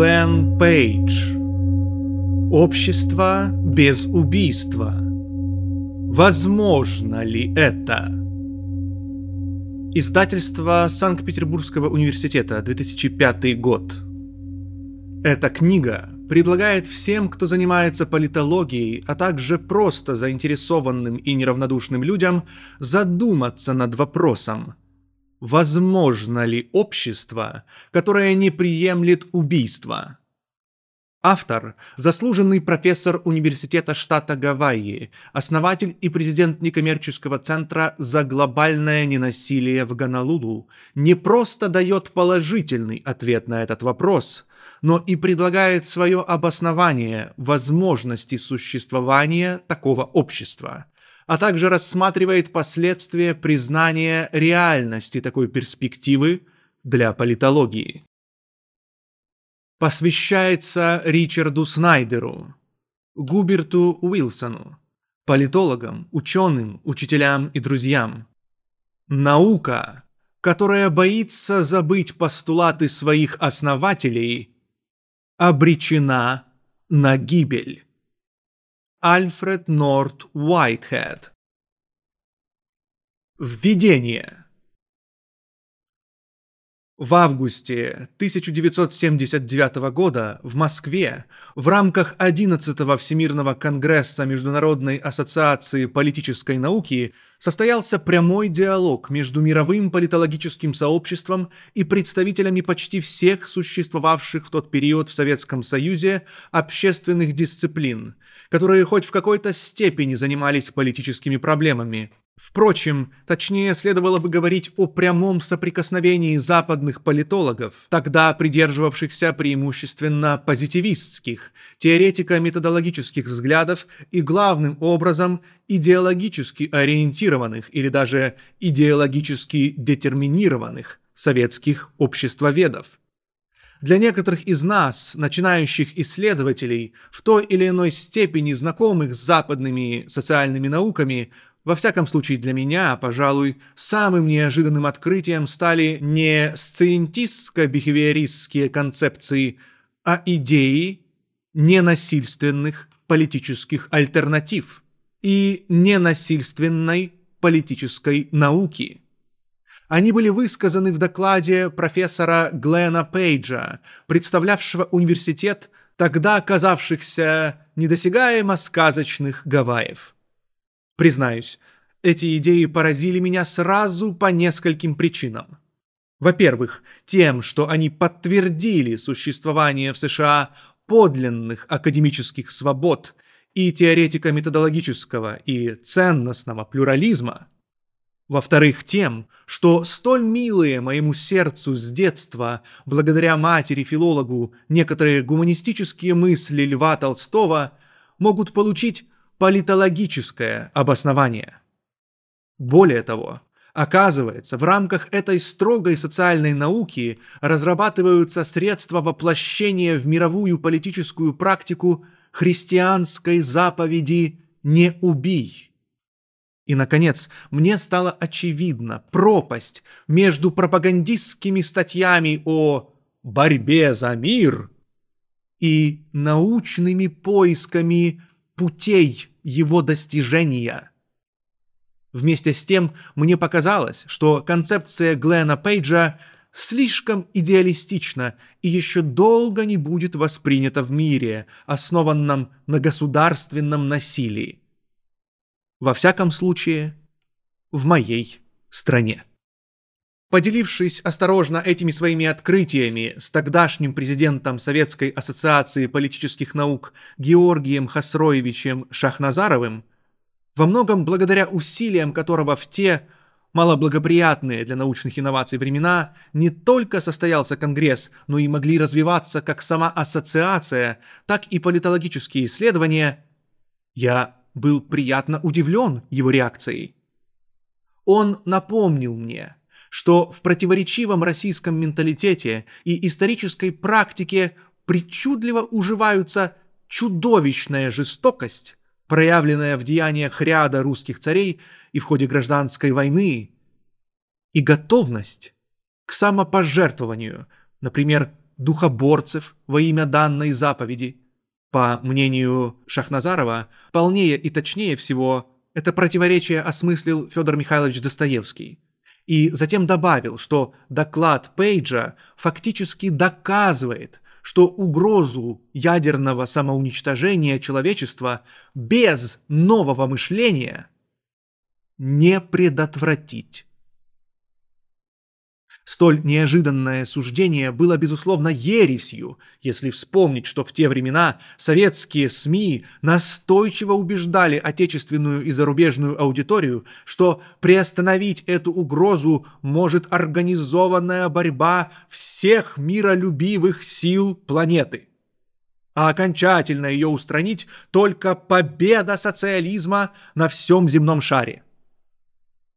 Глен Пейдж Общество без убийства Возможно ли это? Издательство Санкт-Петербургского университета, 2005 год. Эта книга предлагает всем, кто занимается политологией, а также просто заинтересованным и неравнодушным людям, задуматься над вопросом, возможно ли общество, которое не приемлет убийства – Автор – заслуженный профессор Университета штата Гавайи, основатель и президент некоммерческого центра «За глобальное ненасилие в Гонолулу» не просто дает положительный ответ на этот вопрос, но и предлагает свое обоснование возможности существования такого общества, а также рассматривает последствия признания реальности такой перспективы для политологии посвящается Ричарду Снайдеру, Губерту Уилсону, политологам, ученым, учителям и друзьям. Наука, которая боится забыть постулаты своих основателей, обречена на гибель. Альфред Норт Уайтхед. Введение – в августе 1979 года в Москве в рамках 11-го Всемирного конгресса Международной ассоциации политической науки состоялся прямой диалог между мировым политологическим сообществом и представителями почти всех существовавших в тот период в Советском Союзе общественных дисциплин, которые хоть в какой-то степени занимались политическими проблемами – Впрочем, точнее следовало бы говорить о прямом соприкосновении западных политологов, тогда придерживавшихся преимущественно позитивистских, теоретико-методологических взглядов и главным образом идеологически ориентированных или даже идеологически детерминированных советских обществоведов. Для некоторых из нас, начинающих исследователей, в той или иной степени знакомых с западными социальными науками, во всяком случае для меня, пожалуй, самым неожиданным открытием стали не сциентистско-бихевиористские концепции, а идеи ненасильственных политических альтернатив и ненасильственной политической науки. Они были высказаны в докладе профессора Глена Пейджа, представлявшего университет, тогда оказавшихся недосягаемо сказочных Гавайев – Признаюсь, эти идеи поразили меня сразу по нескольким причинам. Во-первых, тем, что они подтвердили существование в США подлинных академических свобод и теоретико-методологического и ценностного плюрализма. Во-вторых, тем, что столь милые моему сердцу с детства, благодаря матери-филологу, некоторые гуманистические мысли Льва Толстого могут получить политологическое обоснование. Более того, оказывается, в рамках этой строгой социальной науки разрабатываются средства воплощения в мировую политическую практику христианской заповеди «не убий». И, наконец, мне стало очевидна пропасть между пропагандистскими статьями о борьбе за мир и научными поисками путей его достижения. Вместе с тем, мне показалось, что концепция Глена Пейджа слишком идеалистична и еще долго не будет воспринята в мире, основанном на государственном насилии. Во всяком случае, в моей стране. Поделившись осторожно этими своими открытиями с тогдашним президентом Советской ассоциации политических наук Георгием Хасроевичем Шахназаровым, во многом благодаря усилиям которого в те малоблагоприятные для научных инноваций времена не только состоялся Конгресс, но и могли развиваться как сама ассоциация, так и политологические исследования, я был приятно удивлен его реакцией. Он напомнил мне – что в противоречивом российском менталитете и исторической практике причудливо уживаются чудовищная жестокость, проявленная в деяниях ряда русских царей и в ходе гражданской войны, и готовность к самопожертвованию, например, духоборцев во имя данной заповеди. По мнению Шахназарова, полнее и точнее всего это противоречие осмыслил Федор Михайлович Достоевский. И затем добавил, что доклад Пейджа фактически доказывает, что угрозу ядерного самоуничтожения человечества без нового мышления не предотвратить. Столь неожиданное суждение было, безусловно, ересью, если вспомнить, что в те времена советские СМИ настойчиво убеждали отечественную и зарубежную аудиторию, что приостановить эту угрозу может организованная борьба всех миролюбивых сил планеты. А окончательно ее устранить только победа социализма на всем земном шаре –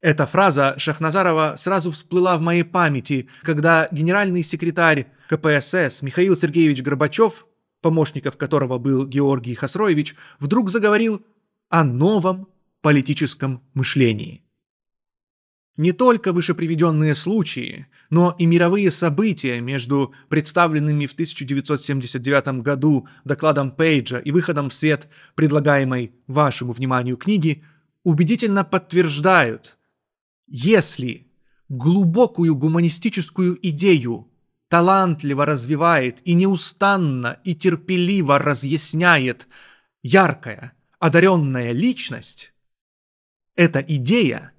эта фраза Шахназарова сразу всплыла в моей памяти, когда генеральный секретарь КПСС Михаил Сергеевич Горбачев, помощников которого был Георгий Хасроевич, вдруг заговорил о новом политическом мышлении. Не только вышеприведенные случаи, но и мировые события между представленными в 1979 году докладом Пейджа и выходом в свет предлагаемой вашему вниманию книги убедительно подтверждают – если глубокую гуманистическую идею талантливо развивает и неустанно и терпеливо разъясняет яркая, одаренная личность, эта идея,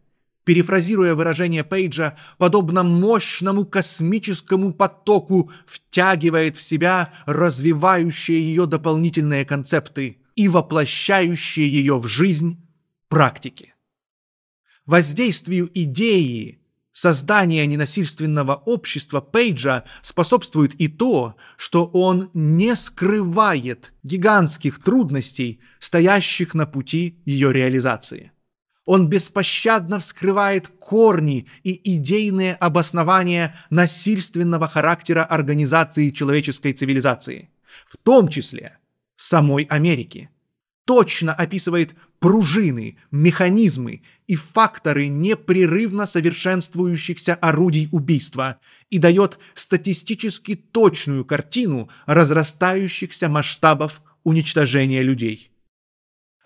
перефразируя выражение Пейджа, подобно мощному космическому потоку, втягивает в себя развивающие ее дополнительные концепты и воплощающие ее в жизнь практики воздействию идеи создания ненасильственного общества Пейджа способствует и то, что он не скрывает гигантских трудностей, стоящих на пути ее реализации. Он беспощадно вскрывает корни и идейные обоснования насильственного характера организации человеческой цивилизации, в том числе самой Америки. Точно описывает пружины, механизмы и факторы непрерывно совершенствующихся орудий убийства и дает статистически точную картину разрастающихся масштабов уничтожения людей.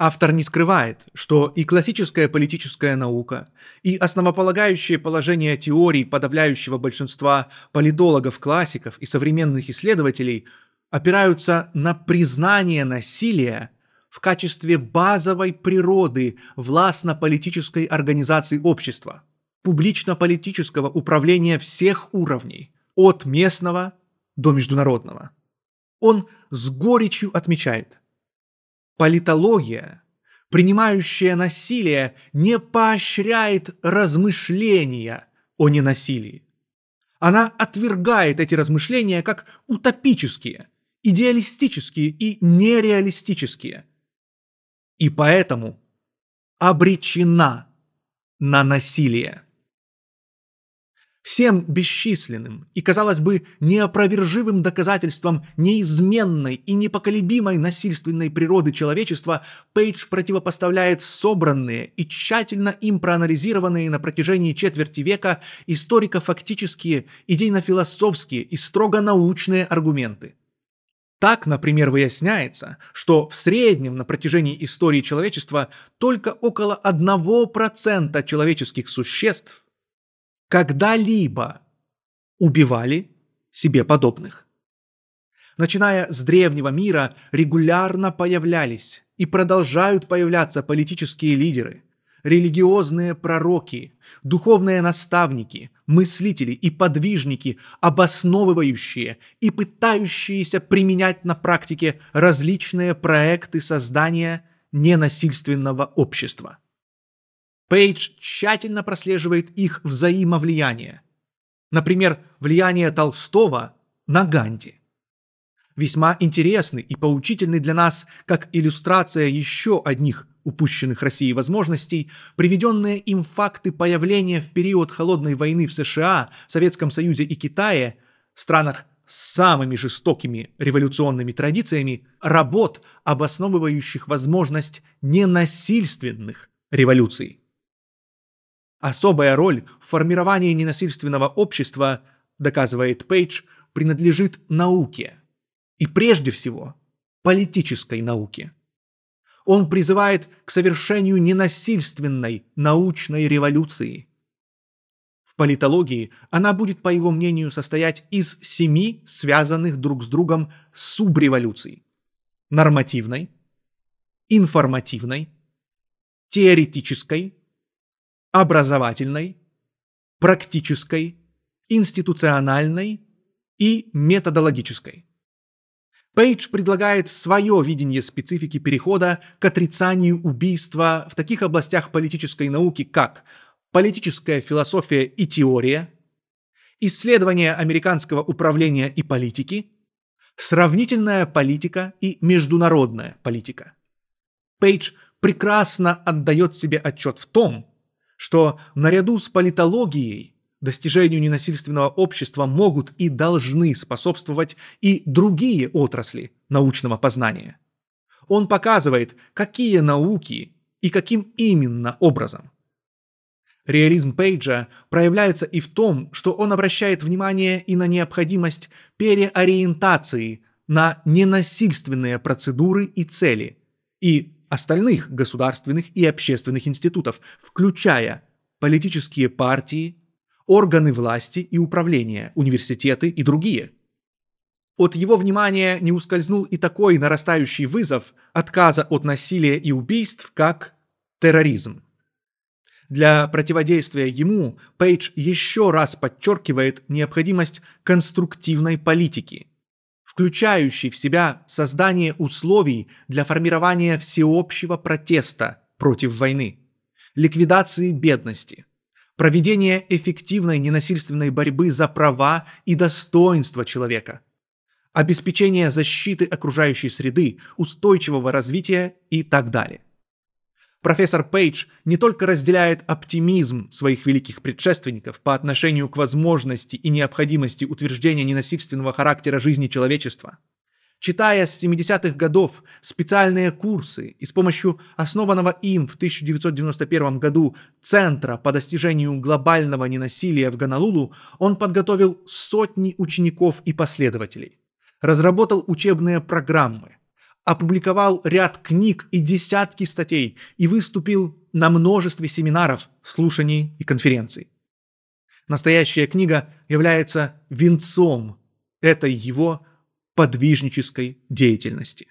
Автор не скрывает, что и классическая политическая наука, и основополагающее положение теорий подавляющего большинства политологов-классиков и современных исследователей опираются на признание насилия в качестве базовой природы властно-политической организации общества, публично-политического управления всех уровней, от местного до международного. Он с горечью отмечает, политология, принимающая насилие, не поощряет размышления о ненасилии. Она отвергает эти размышления как утопические, идеалистические и нереалистические, и поэтому обречена на насилие. Всем бесчисленным и, казалось бы, неопровержимым доказательством неизменной и непоколебимой насильственной природы человечества Пейдж противопоставляет собранные и тщательно им проанализированные на протяжении четверти века историко-фактические, идейно-философские и строго научные аргументы. Так, например, выясняется, что в среднем на протяжении истории человечества только около 1% человеческих существ когда-либо убивали себе подобных. Начиная с древнего мира регулярно появлялись и продолжают появляться политические лидеры, религиозные пророки, духовные наставники, мыслители и подвижники, обосновывающие и пытающиеся применять на практике различные проекты создания ненасильственного общества. Пейдж тщательно прослеживает их взаимовлияние. Например, влияние Толстого на Ганди. Весьма интересный и поучительный для нас как иллюстрация еще одних упущенных Россией возможностей, приведенные им факты появления в период Холодной войны в США, Советском Союзе и Китае, странах с самыми жестокими революционными традициями, работ, обосновывающих возможность ненасильственных революций. Особая роль в формировании ненасильственного общества, доказывает Пейдж, принадлежит науке. И прежде всего политической науке. Он призывает к совершению ненасильственной научной революции. В политологии она будет, по его мнению, состоять из семи связанных друг с другом субреволюций. Нормативной, информативной, теоретической, образовательной, практической, институциональной и методологической. Пейдж предлагает свое видение специфики перехода к отрицанию убийства в таких областях политической науки, как политическая философия и теория, исследование американского управления и политики, сравнительная политика и международная политика. Пейдж прекрасно отдает себе отчет в том, что наряду с политологией достижению ненасильственного общества могут и должны способствовать и другие отрасли научного познания. Он показывает, какие науки и каким именно образом. Реализм Пейджа проявляется и в том, что он обращает внимание и на необходимость переориентации на ненасильственные процедуры и цели, и остальных государственных и общественных институтов, включая политические партии, органы власти и управления, университеты и другие. От его внимания не ускользнул и такой нарастающий вызов отказа от насилия и убийств, как терроризм. Для противодействия ему Пейдж еще раз подчеркивает необходимость конструктивной политики, включающей в себя создание условий для формирования всеобщего протеста против войны, ликвидации бедности, проведение эффективной ненасильственной борьбы за права и достоинство человека, обеспечение защиты окружающей среды, устойчивого развития и так далее. Профессор Пейдж не только разделяет оптимизм своих великих предшественников по отношению к возможности и необходимости утверждения ненасильственного характера жизни человечества – Читая с 70-х годов специальные курсы и с помощью основанного им в 1991 году Центра по достижению глобального ненасилия в Гонолулу, он подготовил сотни учеников и последователей, разработал учебные программы, опубликовал ряд книг и десятки статей и выступил на множестве семинаров, слушаний и конференций. Настоящая книга является венцом этой его подвижнической деятельности.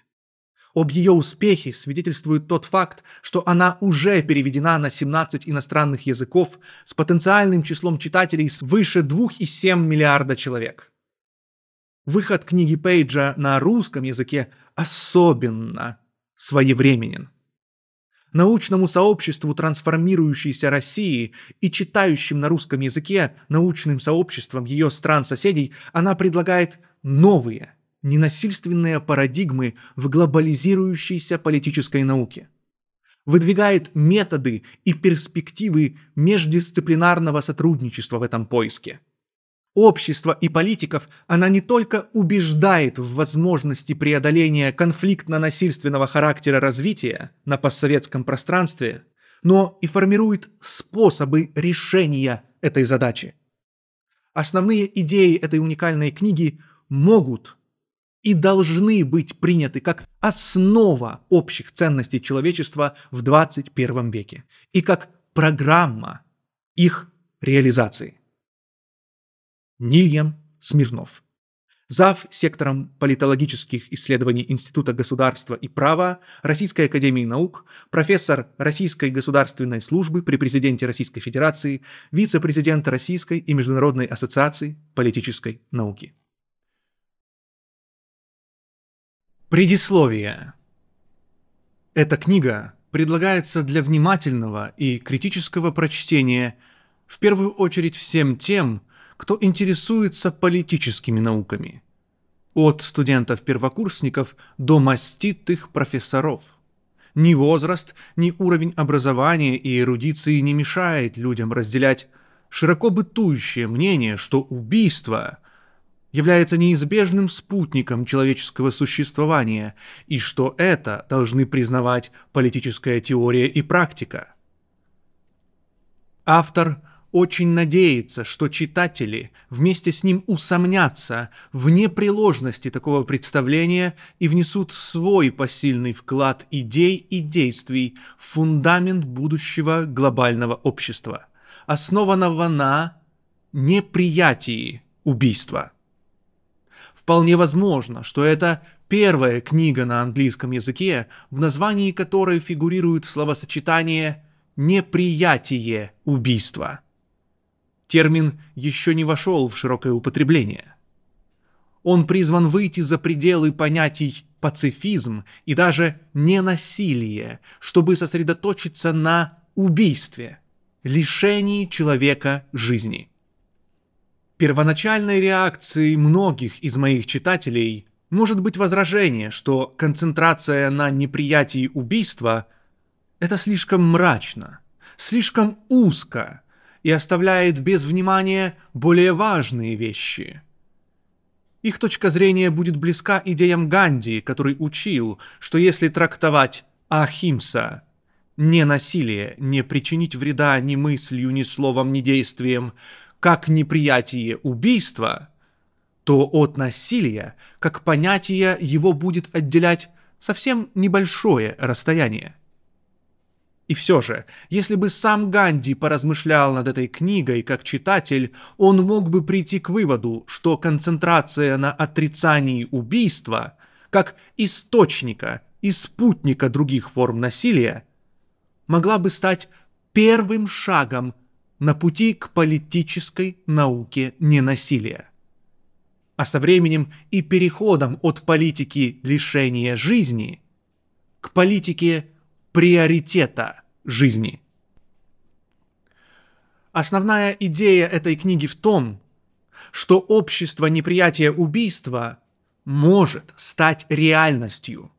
Об ее успехе свидетельствует тот факт, что она уже переведена на 17 иностранных языков с потенциальным числом читателей свыше 2,7 миллиарда человек. Выход книги Пейджа на русском языке особенно своевременен. Научному сообществу трансформирующейся России и читающим на русском языке научным сообществам ее стран-соседей она предлагает новые – ненасильственные парадигмы в глобализирующейся политической науке. Выдвигает методы и перспективы междисциплинарного сотрудничества в этом поиске. Общество и политиков она не только убеждает в возможности преодоления конфликтно-насильственного характера развития на постсоветском пространстве, но и формирует способы решения этой задачи. Основные идеи этой уникальной книги могут и должны быть приняты как основа общих ценностей человечества в 21 веке и как программа их реализации. Нильям Смирнов зав. сектором политологических исследований Института государства и права Российской академии наук, профессор Российской государственной службы при президенте Российской Федерации, вице-президент Российской и Международной ассоциации политической науки. Предисловие. Эта книга предлагается для внимательного и критического прочтения в первую очередь всем тем, кто интересуется политическими науками. От студентов-первокурсников до маститых профессоров. Ни возраст, ни уровень образования и эрудиции не мешает людям разделять широко бытующее мнение, что убийство – является неизбежным спутником человеческого существования, и что это должны признавать политическая теория и практика. Автор очень надеется, что читатели вместе с ним усомнятся в непреложности такого представления и внесут свой посильный вклад идей и действий в фундамент будущего глобального общества, основанного на неприятии убийства. Вполне возможно, что это первая книга на английском языке, в названии которой фигурирует словосочетание «неприятие убийства». Термин еще не вошел в широкое употребление. Он призван выйти за пределы понятий пацифизм и даже ненасилие, чтобы сосредоточиться на убийстве, лишении человека жизни. Первоначальной реакцией многих из моих читателей может быть возражение, что концентрация на неприятии убийства – это слишком мрачно, слишком узко и оставляет без внимания более важные вещи. Их точка зрения будет близка идеям Ганди, который учил, что если трактовать Ахимса – не насилие, не причинить вреда ни мыслью, ни словом, ни действием, как неприятие убийства – то от насилия, как понятия, его будет отделять совсем небольшое расстояние. И все же, если бы сам Ганди поразмышлял над этой книгой как читатель, он мог бы прийти к выводу, что концентрация на отрицании убийства, как источника и спутника других форм насилия, могла бы стать первым шагом на пути к политической науке ненасилия а со временем и переходом от политики лишения жизни к политике приоритета жизни. Основная идея этой книги в том, что общество неприятия убийства может стать реальностью,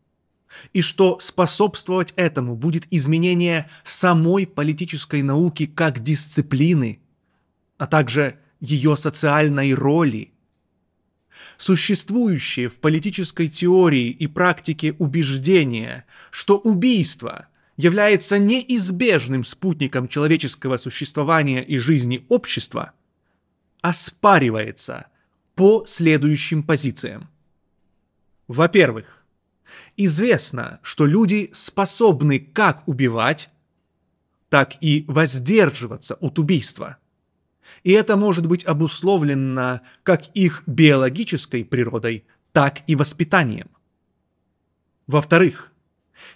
и что способствовать этому будет изменение самой политической науки как дисциплины, а также ее социальной роли – существующее в политической теории и практике убеждение, что убийство является неизбежным спутником человеческого существования и жизни общества, оспаривается по следующим позициям. Во-первых, известно, что люди способны как убивать, так и воздерживаться от убийства – и это может быть обусловлено как их биологической природой, так и воспитанием. Во-вторых,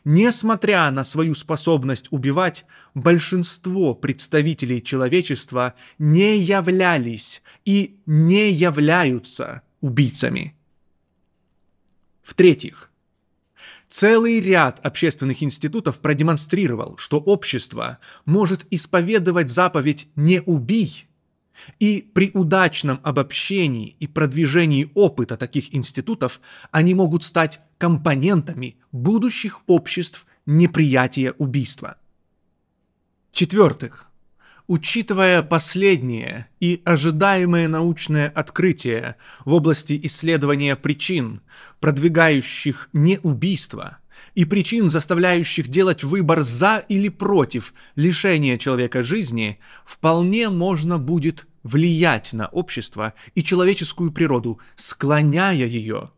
несмотря на свою способность убивать, большинство представителей человечества не являлись и не являются убийцами. В-третьих, Целый ряд общественных институтов продемонстрировал, что общество может исповедовать заповедь «не убий», и при удачном обобщении и продвижении опыта таких институтов они могут стать компонентами будущих обществ неприятия убийства. В-четвертых, учитывая последнее и ожидаемое научное открытие в области исследования причин, продвигающих неубийство, и причин, заставляющих делать выбор за или против лишения человека жизни, вполне можно будет влиять на общество и человеческую природу, склоняя ее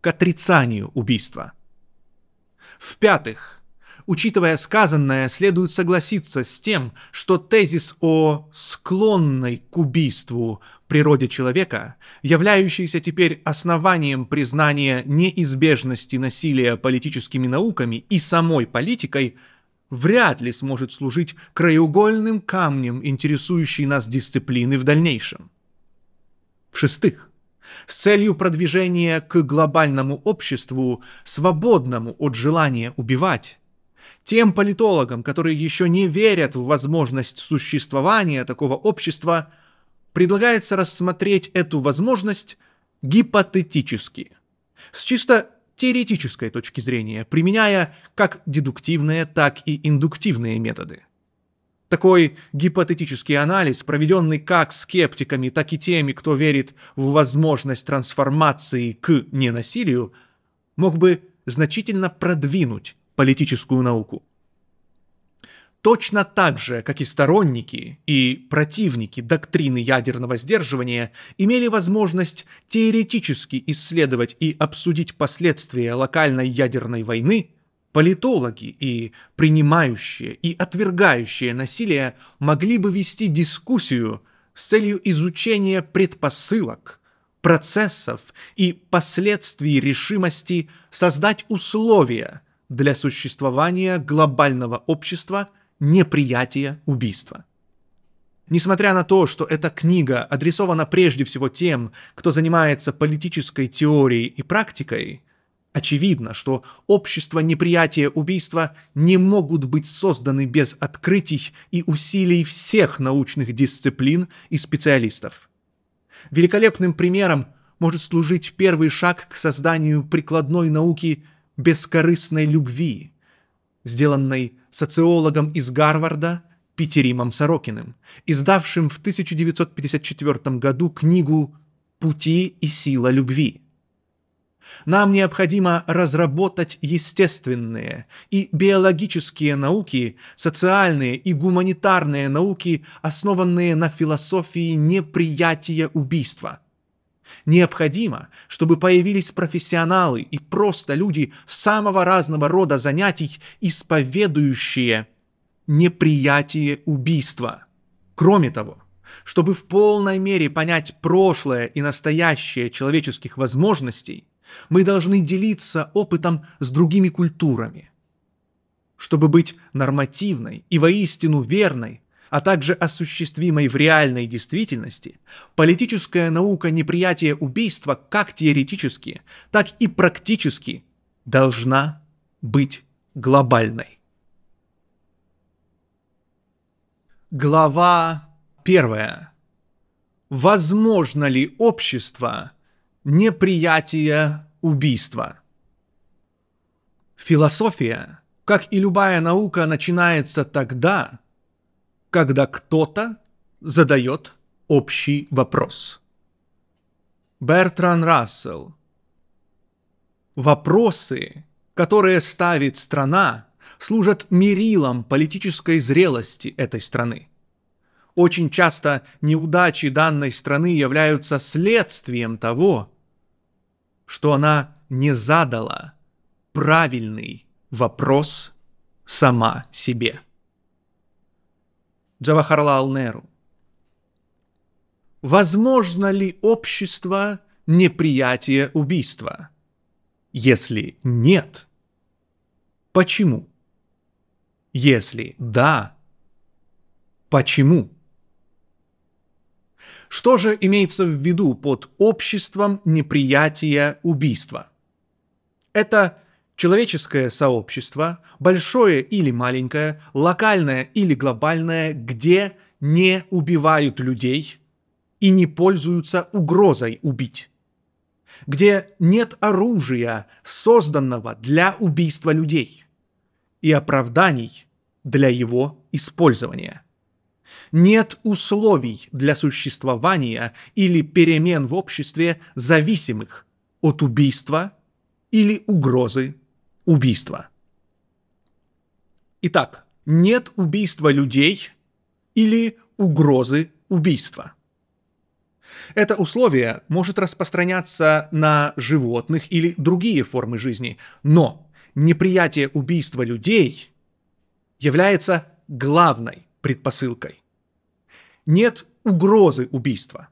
к отрицанию убийства. В-пятых, учитывая сказанное, следует согласиться с тем, что тезис о склонной к убийству природе человека, являющийся теперь основанием признания неизбежности насилия политическими науками и самой политикой – вряд ли сможет служить краеугольным камнем интересующей нас дисциплины в дальнейшем. В-шестых, с целью продвижения к глобальному обществу, свободному от желания убивать, тем политологам, которые еще не верят в возможность существования такого общества, предлагается рассмотреть эту возможность гипотетически, с чисто теоретической точки зрения, применяя как дедуктивные, так и индуктивные методы. Такой гипотетический анализ, проведенный как скептиками, так и теми, кто верит в возможность трансформации к ненасилию, мог бы значительно продвинуть политическую науку. точно так же, как и сторонники и противники доктрины ядерного сдерживания, имели возможность теоретически исследовать и обсудить последствия локальной ядерной войны, политологи и принимающие и отвергающие насилие могли бы вести дискуссию с целью изучения предпосылок, процессов и последствий решимости создать условия для существования глобального общества – неприятия убийства. Несмотря на то, что эта книга адресована прежде всего тем, кто занимается политической теорией и практикой, очевидно, что общества неприятия убийства не могут быть созданы без открытий и усилий всех научных дисциплин и специалистов. Великолепным примером может служить первый шаг к созданию прикладной науки бескорыстной любви, сделанной социологом из Гарварда Питеримом Сорокиным, издавшим в 1954 году книгу «Пути и сила любви». Нам необходимо разработать естественные и биологические науки, социальные и гуманитарные науки, основанные на философии неприятия убийства – Необходимо, чтобы появились профессионалы и просто люди самого разного рода занятий, исповедующие неприятие убийства. Кроме того, чтобы в полной мере понять прошлое и настоящее человеческих возможностей, мы должны делиться опытом с другими культурами. Чтобы быть нормативной и воистину верной, а также осуществимой в реальной действительности, политическая наука неприятия убийства как теоретически, так и практически должна быть глобальной. Глава первая. Возможно ли общество неприятия убийства? Философия, как и любая наука, начинается тогда, когда кто-то задает общий вопрос. Бертран Рассел. Вопросы, которые ставит страна, служат мерилом политической зрелости этой страны. Очень часто неудачи данной страны являются следствием того, что она не задала правильный вопрос сама себе. Джавахарлал Неру. Возможно ли общество неприятие убийства? Если нет, почему? Если да, почему? Что же имеется в виду под обществом неприятия убийства? Это Человеческое сообщество, большое или маленькое, локальное или глобальное, где не убивают людей и не пользуются угрозой убить. Где нет оружия, созданного для убийства людей, и оправданий для его использования. Нет условий для существования или перемен в обществе, зависимых от убийства или угрозы убийства. Итак, нет убийства людей или угрозы убийства. Это условие может распространяться на животных или другие формы жизни, но неприятие убийства людей является главной предпосылкой. Нет угрозы убийства.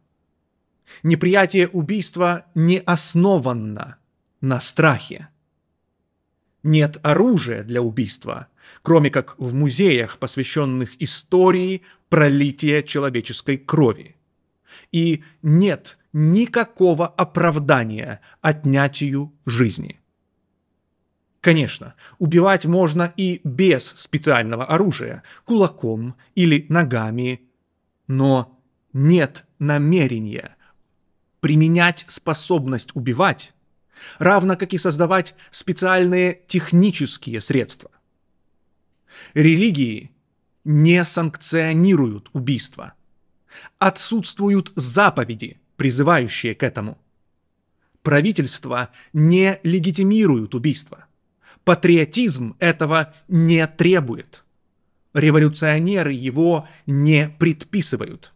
Неприятие убийства не основано на страхе нет оружия для убийства, кроме как в музеях, посвященных истории пролития человеческой крови. И нет никакого оправдания отнятию жизни. Конечно, убивать можно и без специального оружия, кулаком или ногами, но нет намерения применять способность убивать равно как и создавать специальные технические средства. Религии не санкционируют убийства. Отсутствуют заповеди, призывающие к этому. Правительства не легитимируют убийство. Патриотизм этого не требует. Революционеры его не предписывают.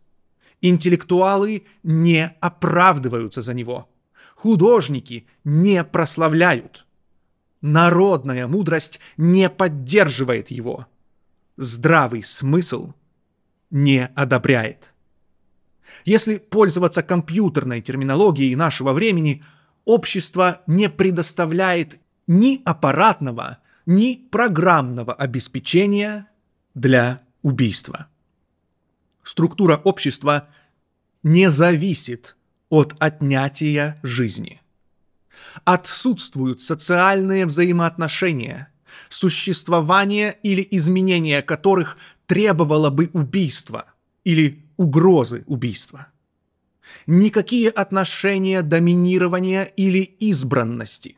Интеллектуалы не оправдываются за него. Художники не прославляют. Народная мудрость не поддерживает его. Здравый смысл не одобряет. Если пользоваться компьютерной терминологией нашего времени, общество не предоставляет ни аппаратного, ни программного обеспечения для убийства. Структура общества не зависит от отнятия жизни. Отсутствуют социальные взаимоотношения, существование или изменение которых требовало бы убийства или угрозы убийства. Никакие отношения доминирования или избранности,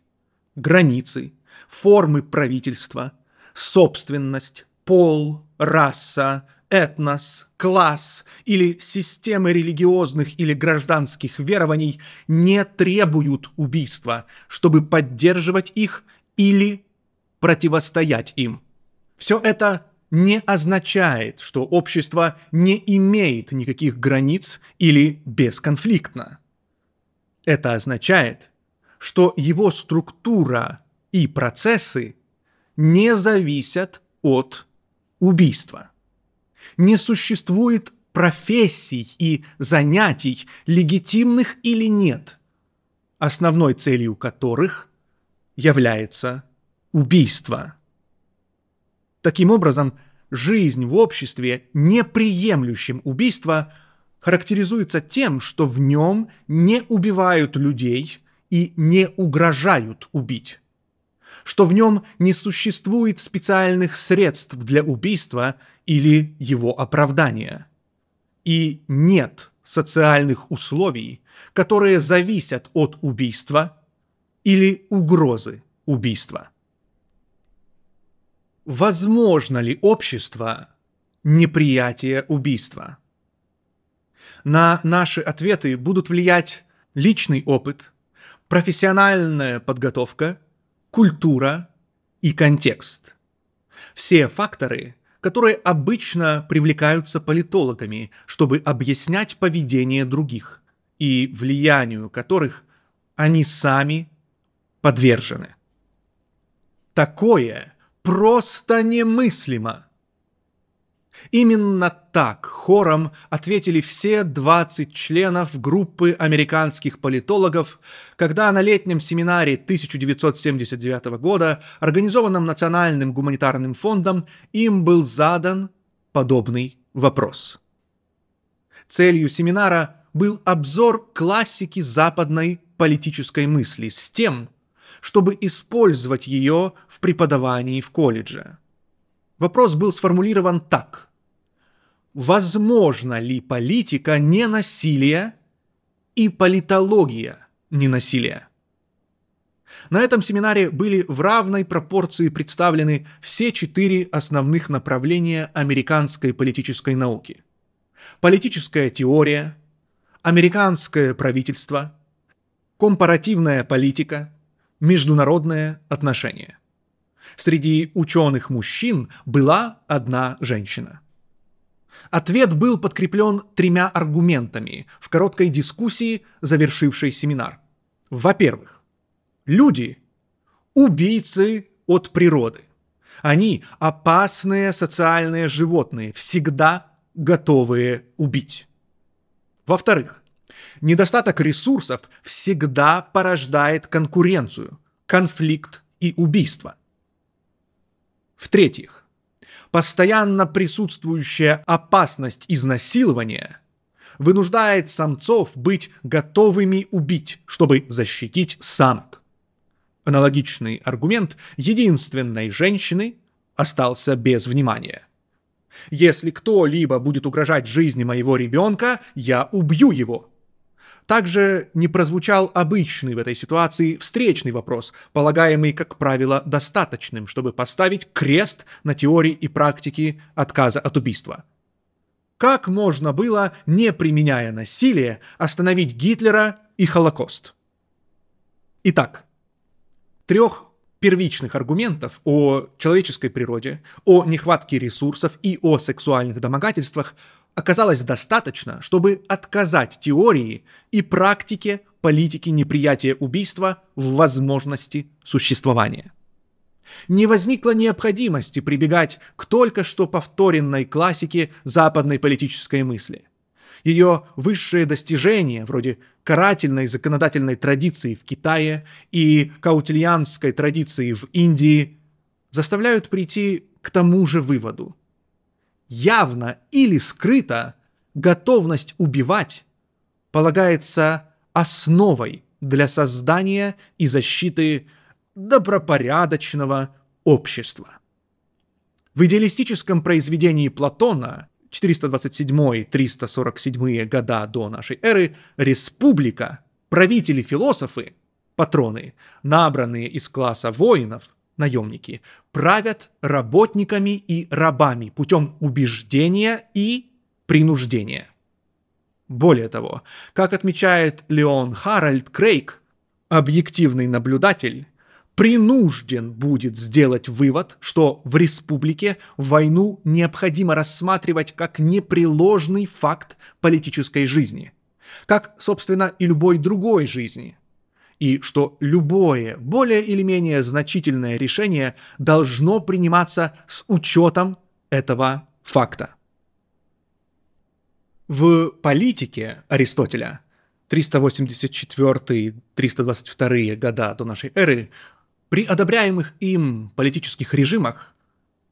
границы, формы правительства, собственность, пол, раса, этнос, класс или системы религиозных или гражданских верований не требуют убийства, чтобы поддерживать их или противостоять им. Все это не означает, что общество не имеет никаких границ или бесконфликтно. Это означает, что его структура и процессы не зависят от убийства. Не существует профессий и занятий, легитимных или нет, основной целью которых является убийство. Таким образом, жизнь в обществе, неприемлющем убийства, характеризуется тем, что в нем не убивают людей и не угрожают убить что в нем не существует специальных средств для убийства или его оправдания. И нет социальных условий, которые зависят от убийства или угрозы убийства. Возможно ли общество неприятие убийства? На наши ответы будут влиять личный опыт, профессиональная подготовка, культура и контекст. Все факторы, которые обычно привлекаются политологами, чтобы объяснять поведение других и влиянию которых они сами подвержены. Такое – просто немыслимо. Именно так хором ответили все 20 членов группы американских политологов, когда на летнем семинаре 1979 года, организованном Национальным гуманитарным фондом, им был задан подобный вопрос. Целью семинара был обзор классики западной политической мысли с тем, чтобы использовать ее в преподавании в колледже. Вопрос был сформулирован так. Возможно ли политика ненасилия и политология ненасилия? На этом семинаре были в равной пропорции представлены все четыре основных направления американской политической науки. Политическая теория, американское правительство, компаративная политика – международные отношения. Среди ученых мужчин была одна женщина. Ответ был подкреплен тремя аргументами в короткой дискуссии, завершившей семинар. Во-первых, люди – убийцы от природы. Они – опасные социальные животные, всегда готовые убить. Во-вторых, Недостаток ресурсов всегда порождает конкуренцию, конфликт и убийство. В-третьих, постоянно присутствующая опасность изнасилования вынуждает самцов быть готовыми убить, чтобы защитить самок. Аналогичный аргумент единственной женщины остался без внимания. Если кто-либо будет угрожать жизни моего ребенка, я убью его. Также не прозвучал обычный в этой ситуации встречный вопрос, полагаемый, как правило, достаточным, чтобы поставить крест на теории и практике отказа от убийства. Как можно было, не применяя насилие, остановить Гитлера и Холокост? Итак, трех первичных аргументов о человеческой природе, о нехватке ресурсов и о сексуальных домогательствах оказалось достаточно, чтобы отказать теории и практике политики неприятия убийства в возможности существования. Не возникло необходимости прибегать к только что повторенной классике западной политической мысли. Ее высшие достижения, вроде карательной законодательной традиции в Китае и каутильянской традиции в Индии, заставляют прийти к тому же выводу. Явно или скрыто готовность убивать полагается основой для создания и защиты добропорядочного общества. В идеалистическом произведении Платона 427-347 года до нашей эры республика, правители-философы, патроны, набранные из класса воинов, наемники, правят работниками и рабами путем убеждения и принуждения. Более того, как отмечает Леон Харальд Крейг, объективный наблюдатель принужден будет сделать вывод, что в республике войну необходимо рассматривать как непреложный факт политической жизни, как, собственно, и любой другой жизни, и что любое более или менее значительное решение должно приниматься с учетом этого факта. В политике Аристотеля 384-322 года до нашей эры при одобряемых им политических режимах,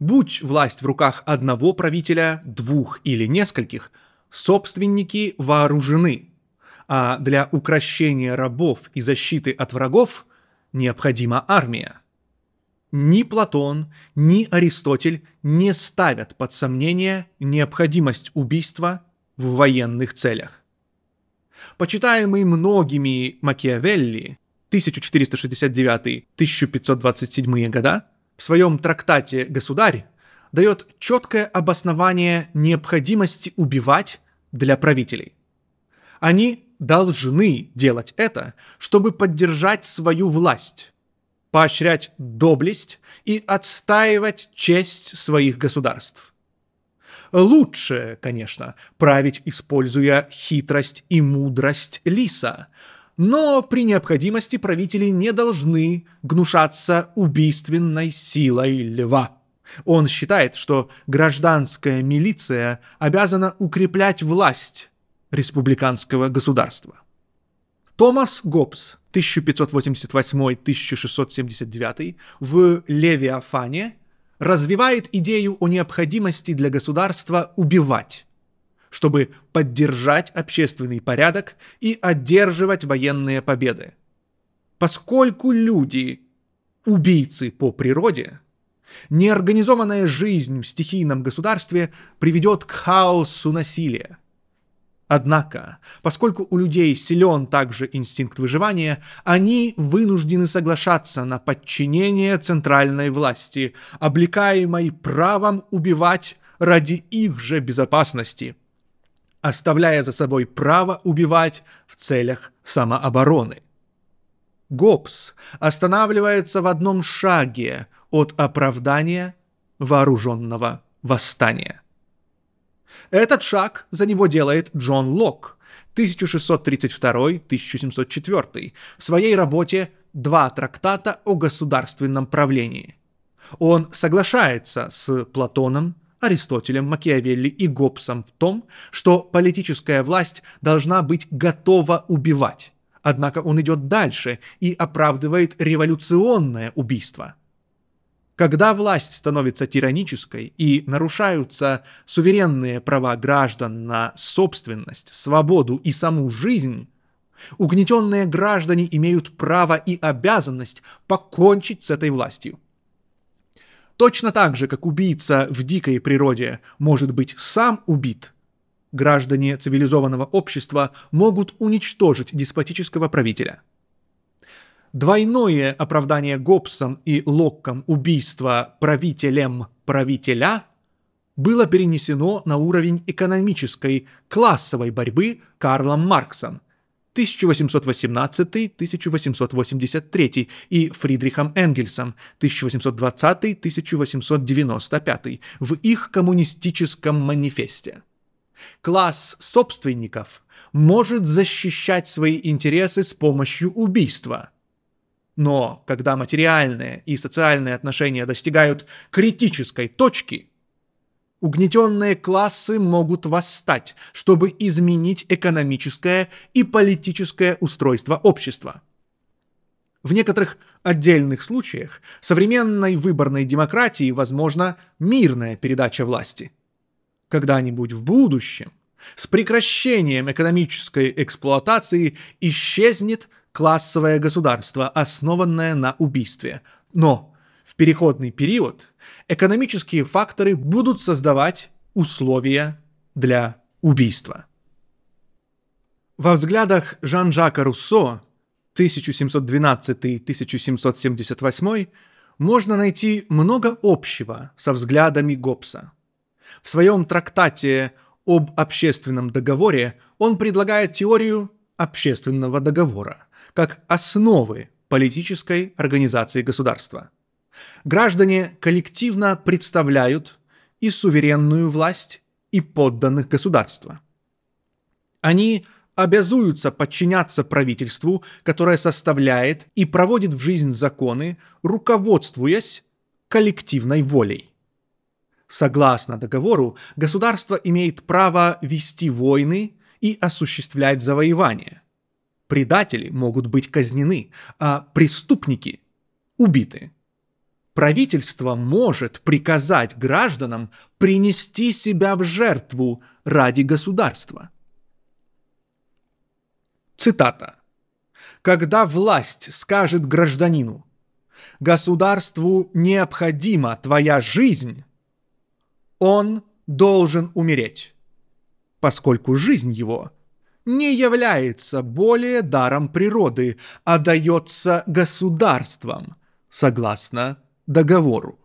будь власть в руках одного правителя, двух или нескольких, собственники вооружены, а для укрощения рабов и защиты от врагов необходима армия. Ни Платон, ни Аристотель не ставят под сомнение необходимость убийства в военных целях. Почитаемый многими Макиавелли 1469-1527 года в своем трактате «Государь» дает четкое обоснование необходимости убивать для правителей. Они должны делать это, чтобы поддержать свою власть, поощрять доблесть и отстаивать честь своих государств. Лучше, конечно, править, используя хитрость и мудрость лиса, но при необходимости правители не должны гнушаться убийственной силой льва. Он считает, что гражданская милиция обязана укреплять власть республиканского государства. Томас Гоббс 1588-1679 в «Левиафане» развивает идею о необходимости для государства убивать, чтобы поддержать общественный порядок и одерживать военные победы. Поскольку люди – убийцы по природе, неорганизованная жизнь в стихийном государстве приведет к хаосу насилия – Однако, поскольку у людей силен также инстинкт выживания, они вынуждены соглашаться на подчинение центральной власти, облекаемой правом убивать ради их же безопасности, оставляя за собой право убивать в целях самообороны. Гоббс останавливается в одном шаге от оправдания вооруженного восстания. Этот шаг за него делает Джон Лок 1632-1704 в своей работе «Два трактата о государственном правлении». Он соглашается с Платоном, Аристотелем, Макиавелли и Гоббсом в том, что политическая власть должна быть готова убивать. Однако он идет дальше и оправдывает революционное убийство – когда власть становится тиранической и нарушаются суверенные права граждан на собственность, свободу и саму жизнь, угнетенные граждане имеют право и обязанность покончить с этой властью. Точно так же, как убийца в дикой природе может быть сам убит, граждане цивилизованного общества могут уничтожить деспотического правителя – Двойное оправдание Гоббсом и Локком убийства правителем правителя было перенесено на уровень экономической, классовой борьбы Карлом Марксом 1818-1883 и Фридрихом Энгельсом 1820-1895 в их коммунистическом манифесте. Класс собственников может защищать свои интересы с помощью убийства. Но когда материальные и социальные отношения достигают критической точки – Угнетенные классы могут восстать, чтобы изменить экономическое и политическое устройство общества. В некоторых отдельных случаях современной выборной демократии возможна мирная передача власти. Когда-нибудь в будущем с прекращением экономической эксплуатации исчезнет классовое государство, основанное на убийстве. Но в переходный период экономические факторы будут создавать условия для убийства. Во взглядах Жан-Жака Руссо 1712-1778 можно найти много общего со взглядами Гоббса. В своем трактате об общественном договоре он предлагает теорию общественного договора как основы политической организации государства. Граждане коллективно представляют и суверенную власть, и подданных государства. Они обязуются подчиняться правительству, которое составляет и проводит в жизнь законы, руководствуясь коллективной волей. Согласно договору, государство имеет право вести войны и осуществлять завоевания. Предатели могут быть казнены, а преступники – убиты правительство может приказать гражданам принести себя в жертву ради государства. Цитата. «Когда власть скажет гражданину, государству необходима твоя жизнь, он должен умереть, поскольку жизнь его не является более даром природы, а дается государством, согласно договору.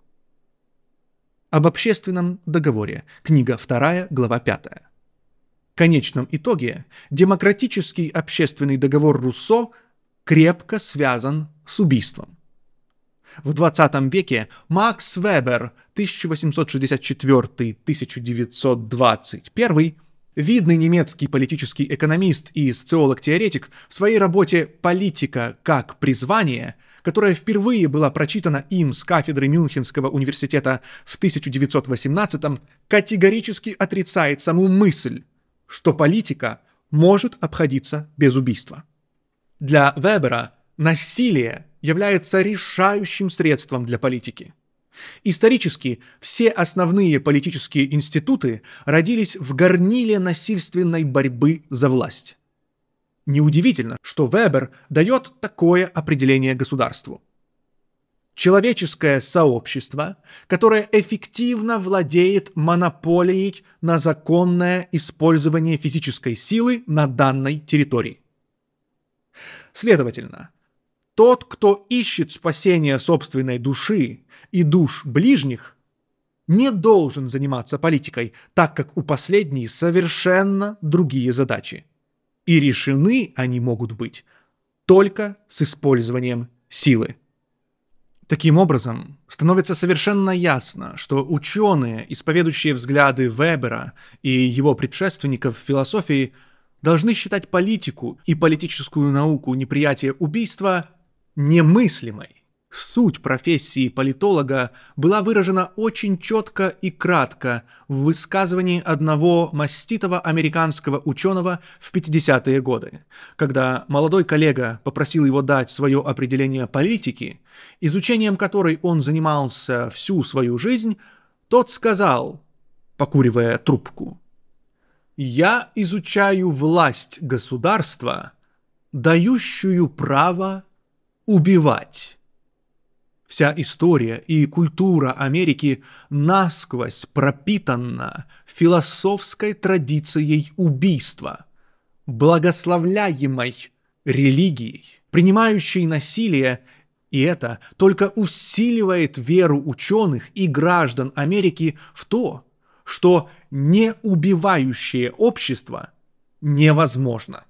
Об общественном договоре. Книга 2, глава 5. В конечном итоге демократический общественный договор Руссо крепко связан с убийством. В 20 веке Макс Вебер 1864-1921 видный немецкий политический экономист и социолог-теоретик в своей работе «Политика как призвание» которая впервые была прочитана им с кафедры Мюнхенского университета в 1918-м, категорически отрицает саму мысль, что политика может обходиться без убийства. Для Вебера насилие является решающим средством для политики. Исторически все основные политические институты родились в горниле насильственной борьбы за власть. Неудивительно, что Вебер дает такое определение государству. Человеческое сообщество, которое эффективно владеет монополией на законное использование физической силы на данной территории. Следовательно, тот, кто ищет спасения собственной души и душ ближних, не должен заниматься политикой, так как у последней совершенно другие задачи и решены они могут быть только с использованием силы. Таким образом, становится совершенно ясно, что ученые, исповедующие взгляды Вебера и его предшественников в философии, должны считать политику и политическую науку неприятия убийства немыслимой. Суть профессии политолога была выражена очень четко и кратко в высказывании одного маститого американского ученого в 50-е годы, когда молодой коллега попросил его дать свое определение политики, изучением которой он занимался всю свою жизнь, тот сказал, покуривая трубку, «Я изучаю власть государства, дающую право убивать». Вся история и культура Америки насквозь пропитана философской традицией убийства, благословляемой религией, принимающей насилие, и это только усиливает веру ученых и граждан Америки в то, что неубивающее общество невозможно.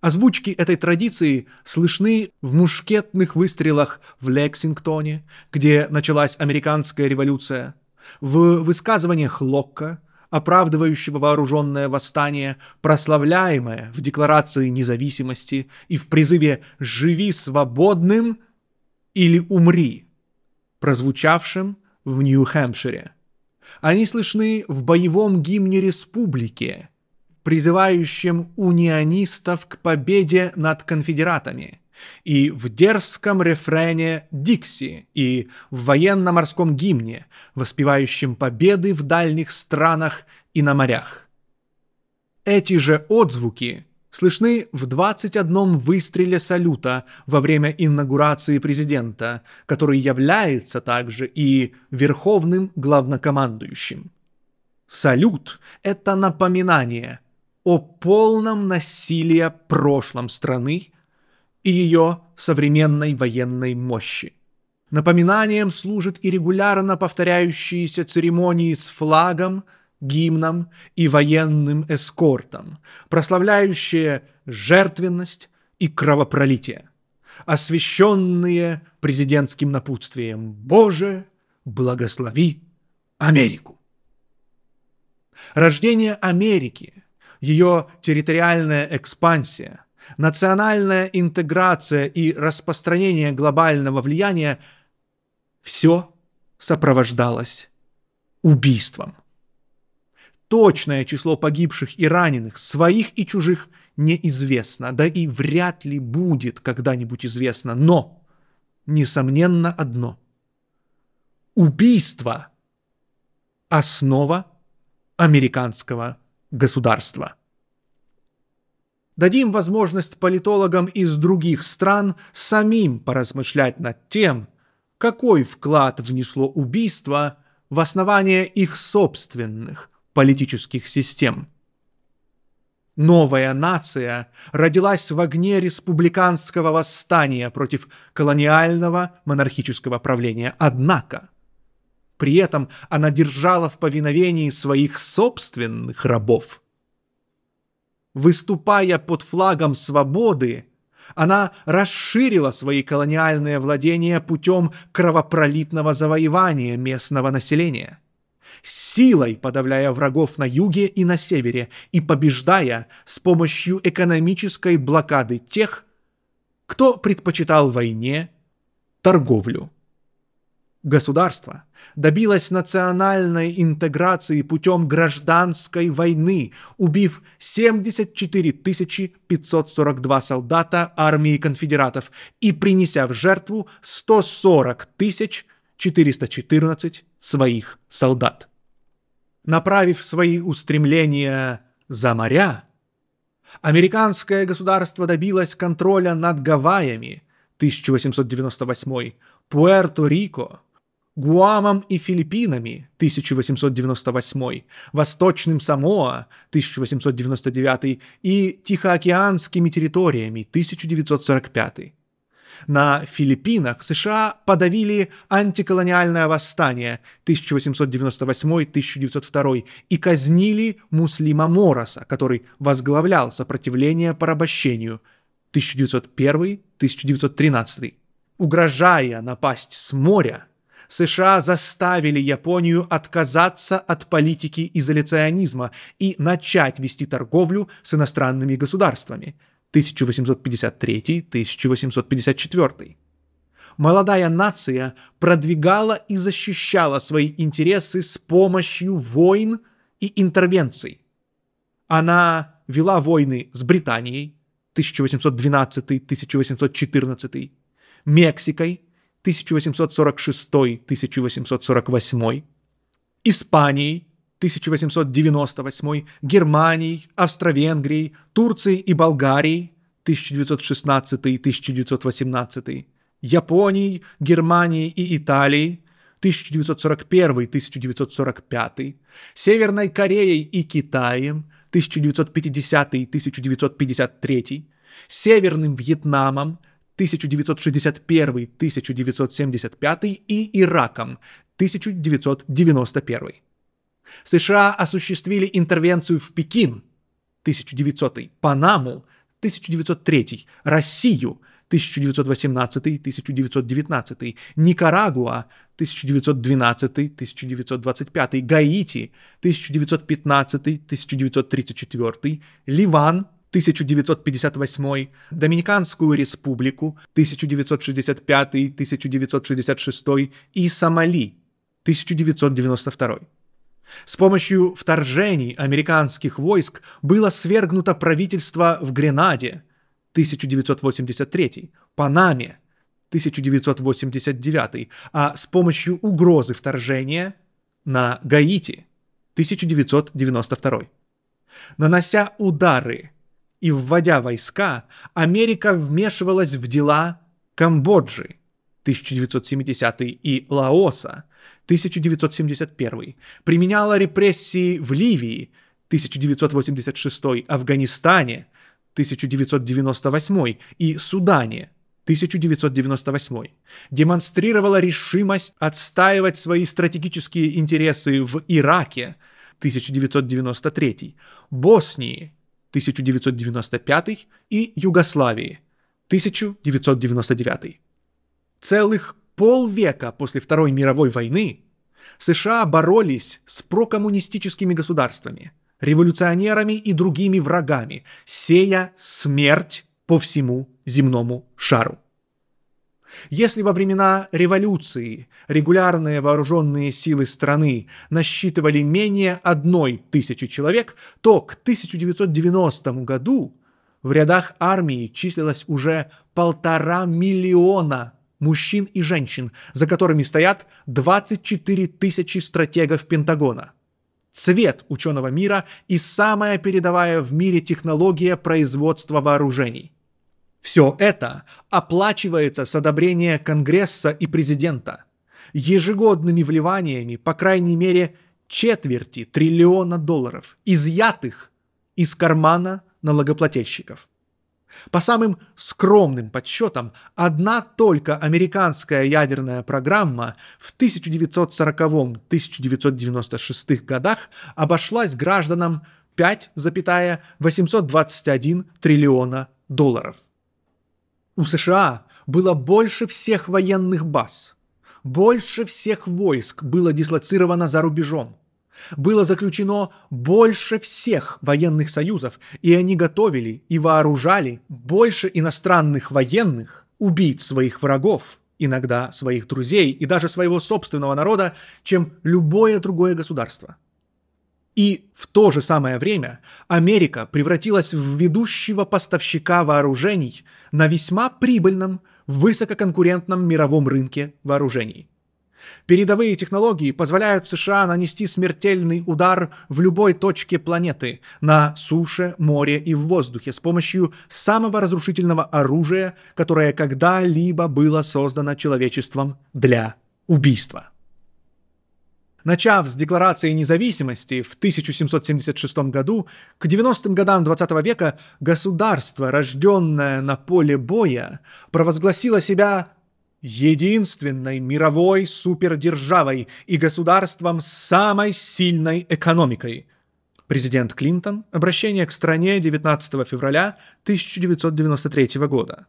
Озвучки этой традиции слышны в мушкетных выстрелах в Лексингтоне, где началась американская революция, в высказываниях Локка, оправдывающего вооруженное восстание, прославляемое в Декларации независимости и в призыве «Живи свободным или умри», прозвучавшем в Нью-Хэмпшире. Они слышны в боевом гимне республики, призывающем унионистов к победе над конфедератами, и в дерзком рефрене «Дикси» и в военно-морском гимне, воспевающем победы в дальних странах и на морях. Эти же отзвуки слышны в 21 выстреле салюта во время инаугурации президента, который является также и верховным главнокомандующим. Салют – это напоминание о полном насилии прошлом страны и ее современной военной мощи. Напоминанием служат и регулярно повторяющиеся церемонии с флагом – гимном и военным эскортом, прославляющие жертвенность и кровопролитие, освященные президентским напутствием «Боже, благослови Америку». Рождение Америки, ее территориальная экспансия, национальная интеграция и распространение глобального влияния – все сопровождалось убийством. Точное число погибших и раненых, своих и чужих, неизвестно, да и вряд ли будет когда-нибудь известно. Но, несомненно, одно. Убийство – основа американского государства. Дадим возможность политологам из других стран самим поразмышлять над тем, какой вклад внесло убийство в основание их собственных политических систем. Новая нация родилась в огне республиканского восстания против колониального монархического правления. Однако, при этом она держала в повиновении своих собственных рабов. Выступая под флагом свободы, она расширила свои колониальные владения путем кровопролитного завоевания местного населения – силой подавляя врагов на юге и на севере и побеждая с помощью экономической блокады тех, кто предпочитал войне торговлю. Государство добилось национальной интеграции путем гражданской войны, убив 74 542 солдата армии конфедератов и принеся в жертву 140 414 своих солдат. Направив свои устремления за моря, американское государство добилось контроля над Гавайями 1898, Пуэрто-Рико, Гуамом и Филиппинами 1898, Восточным Самоа 1899 и Тихоокеанскими территориями 1945. На Филиппинах США подавили антиколониальное восстание 1898-1902 и казнили Муслима Мороса, который возглавлял сопротивление порабощению 1901-1913. Угрожая напасть с моря, США заставили Японию отказаться от политики изоляционизма и начать вести торговлю с иностранными государствами – 1853-1854. Молодая нация продвигала и защищала свои интересы с помощью войн и интервенций. Она вела войны с Британией 1812-1814, Мексикой 1846-1848, Испанией 1898, Германией, Австро-Венгрией, Турцией и Болгарией 1916-1918, Японией, Германией и Италией 1941-1945, Северной Кореей и Китаем 1950-1953, Северным Вьетнамом 1961-1975 и Ираком 1991. США осуществили интервенцию в Пекин 1900, Панаму 1903, Россию 1918-1919, Никарагуа 1912-1925, Гаити 1915-1934, Ливан 1958, Доминиканскую республику 1965-1966 и Сомали 1992. С помощью вторжений американских войск было свергнуто правительство в Гренаде 1983, Панаме 1989, а с помощью угрозы вторжения на Гаити 1992. Нанося удары и вводя войска, Америка вмешивалась в дела Камбоджи 1970 и Лаоса 1971, применяла репрессии в Ливии 1986, Афганистане 1998 и Судане 1998, демонстрировала решимость отстаивать свои стратегические интересы в Ираке 1993, Боснии 1995 и Югославии 1999. Целых полвека после Второй мировой войны США боролись с прокоммунистическими государствами, революционерами и другими врагами, сея смерть по всему земному шару. Если во времена революции регулярные вооруженные силы страны насчитывали менее одной тысячи человек, то к 1990 году в рядах армии числилось уже полтора миллиона мужчин и женщин, за которыми стоят 24 тысячи стратегов Пентагона. Цвет ученого мира и самая передовая в мире технология производства вооружений – все это оплачивается с одобрения Конгресса и президента ежегодными вливаниями, по крайней мере, четверти триллиона долларов, изъятых из кармана налогоплательщиков. По самым скромным подсчетам, одна только американская ядерная программа в 1940-1996 годах обошлась гражданам 5,821 триллиона долларов. У США было больше всех военных баз. Больше всех войск было дислоцировано за рубежом. Было заключено больше всех военных союзов, и они готовили и вооружали больше иностранных военных, убить своих врагов, иногда своих друзей и даже своего собственного народа, чем любое другое государство. И в то же самое время Америка превратилась в ведущего поставщика вооружений на весьма прибыльном, высококонкурентном мировом рынке вооружений. Передовые технологии позволяют США нанести смертельный удар в любой точке планеты, на суше, море и в воздухе, с помощью самого разрушительного оружия, которое когда-либо было создано человечеством для убийства. Начав с Декларации независимости в 1776 году, к 90-м годам 20 века государство, рожденное на поле боя, провозгласило себя единственной мировой супердержавой и государством с самой сильной экономикой. Президент Клинтон. Обращение к стране 19 февраля 1993 года.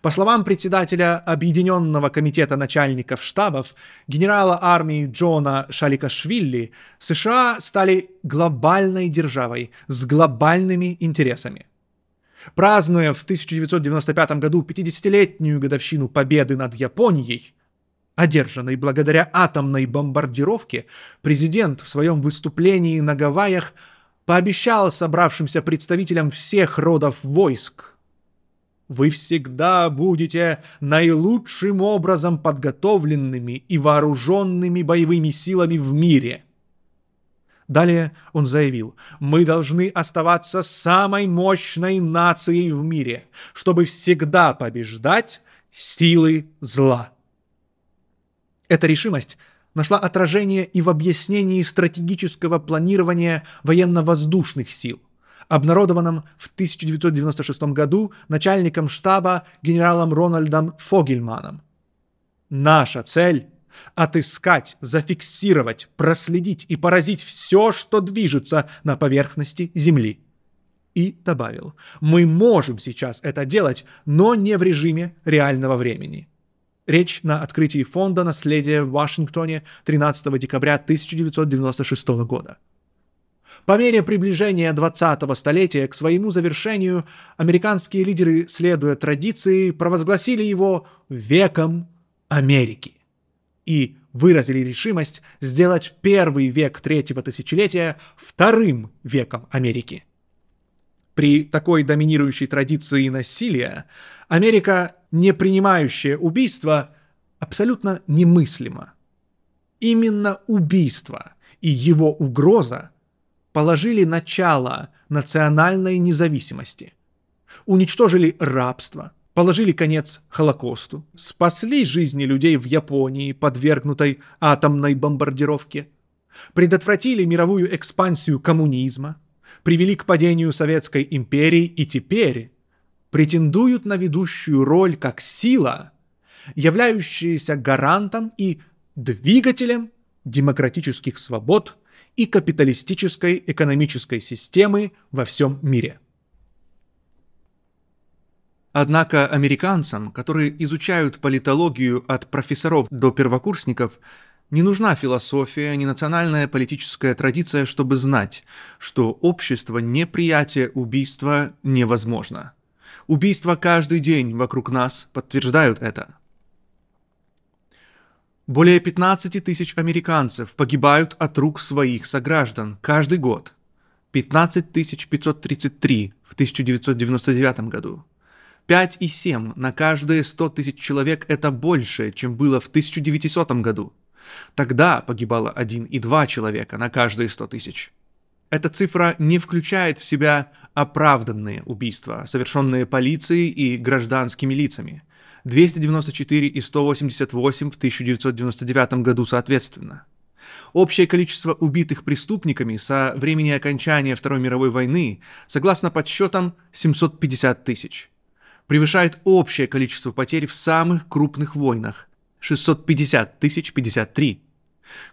По словам председателя Объединенного комитета начальников штабов, генерала армии Джона Шаликашвили, США стали глобальной державой с глобальными интересами. Празднуя в 1995 году 50-летнюю годовщину победы над Японией, одержанной благодаря атомной бомбардировке, президент в своем выступлении на Гавайях пообещал собравшимся представителям всех родов войск – вы всегда будете наилучшим образом подготовленными и вооруженными боевыми силами в мире. Далее он заявил, мы должны оставаться самой мощной нацией в мире, чтобы всегда побеждать силы зла. Эта решимость нашла отражение и в объяснении стратегического планирования военно-воздушных сил – обнародованном в 1996 году начальником штаба генералом Рональдом Фогельманом. Наша цель – отыскать, зафиксировать, проследить и поразить все, что движется на поверхности Земли. И добавил, мы можем сейчас это делать, но не в режиме реального времени. Речь на открытии фонда наследия в Вашингтоне 13 декабря 1996 года. По мере приближения 20-го столетия к своему завершению, американские лидеры, следуя традиции, провозгласили его «веком Америки» и выразили решимость сделать первый век третьего тысячелетия вторым веком Америки. При такой доминирующей традиции насилия Америка, не принимающая убийства, абсолютно немыслима. Именно убийство и его угроза положили начало национальной независимости, уничтожили рабство, положили конец Холокосту, спасли жизни людей в Японии, подвергнутой атомной бомбардировке, предотвратили мировую экспансию коммунизма, привели к падению Советской империи и теперь претендуют на ведущую роль как сила, являющаяся гарантом и двигателем демократических свобод и капиталистической экономической системы во всем мире. Однако американцам, которые изучают политологию от профессоров до первокурсников, не нужна философия, ни национальная политическая традиция, чтобы знать, что общество неприятия убийства невозможно. Убийства каждый день вокруг нас подтверждают это. Более 15 тысяч американцев погибают от рук своих сограждан каждый год. 15 533 в 1999 году. 5,7 на каждые 100 тысяч человек – это больше, чем было в 1900 году. Тогда погибало 1,2 человека на каждые 100 тысяч. Эта цифра не включает в себя оправданные убийства, совершенные полицией и гражданскими лицами. 294 и 188 в 1999 году соответственно. Общее количество убитых преступниками со времени окончания Второй мировой войны, согласно подсчетам, 750 тысяч. Превышает общее количество потерь в самых крупных войнах – 650 тысяч 53.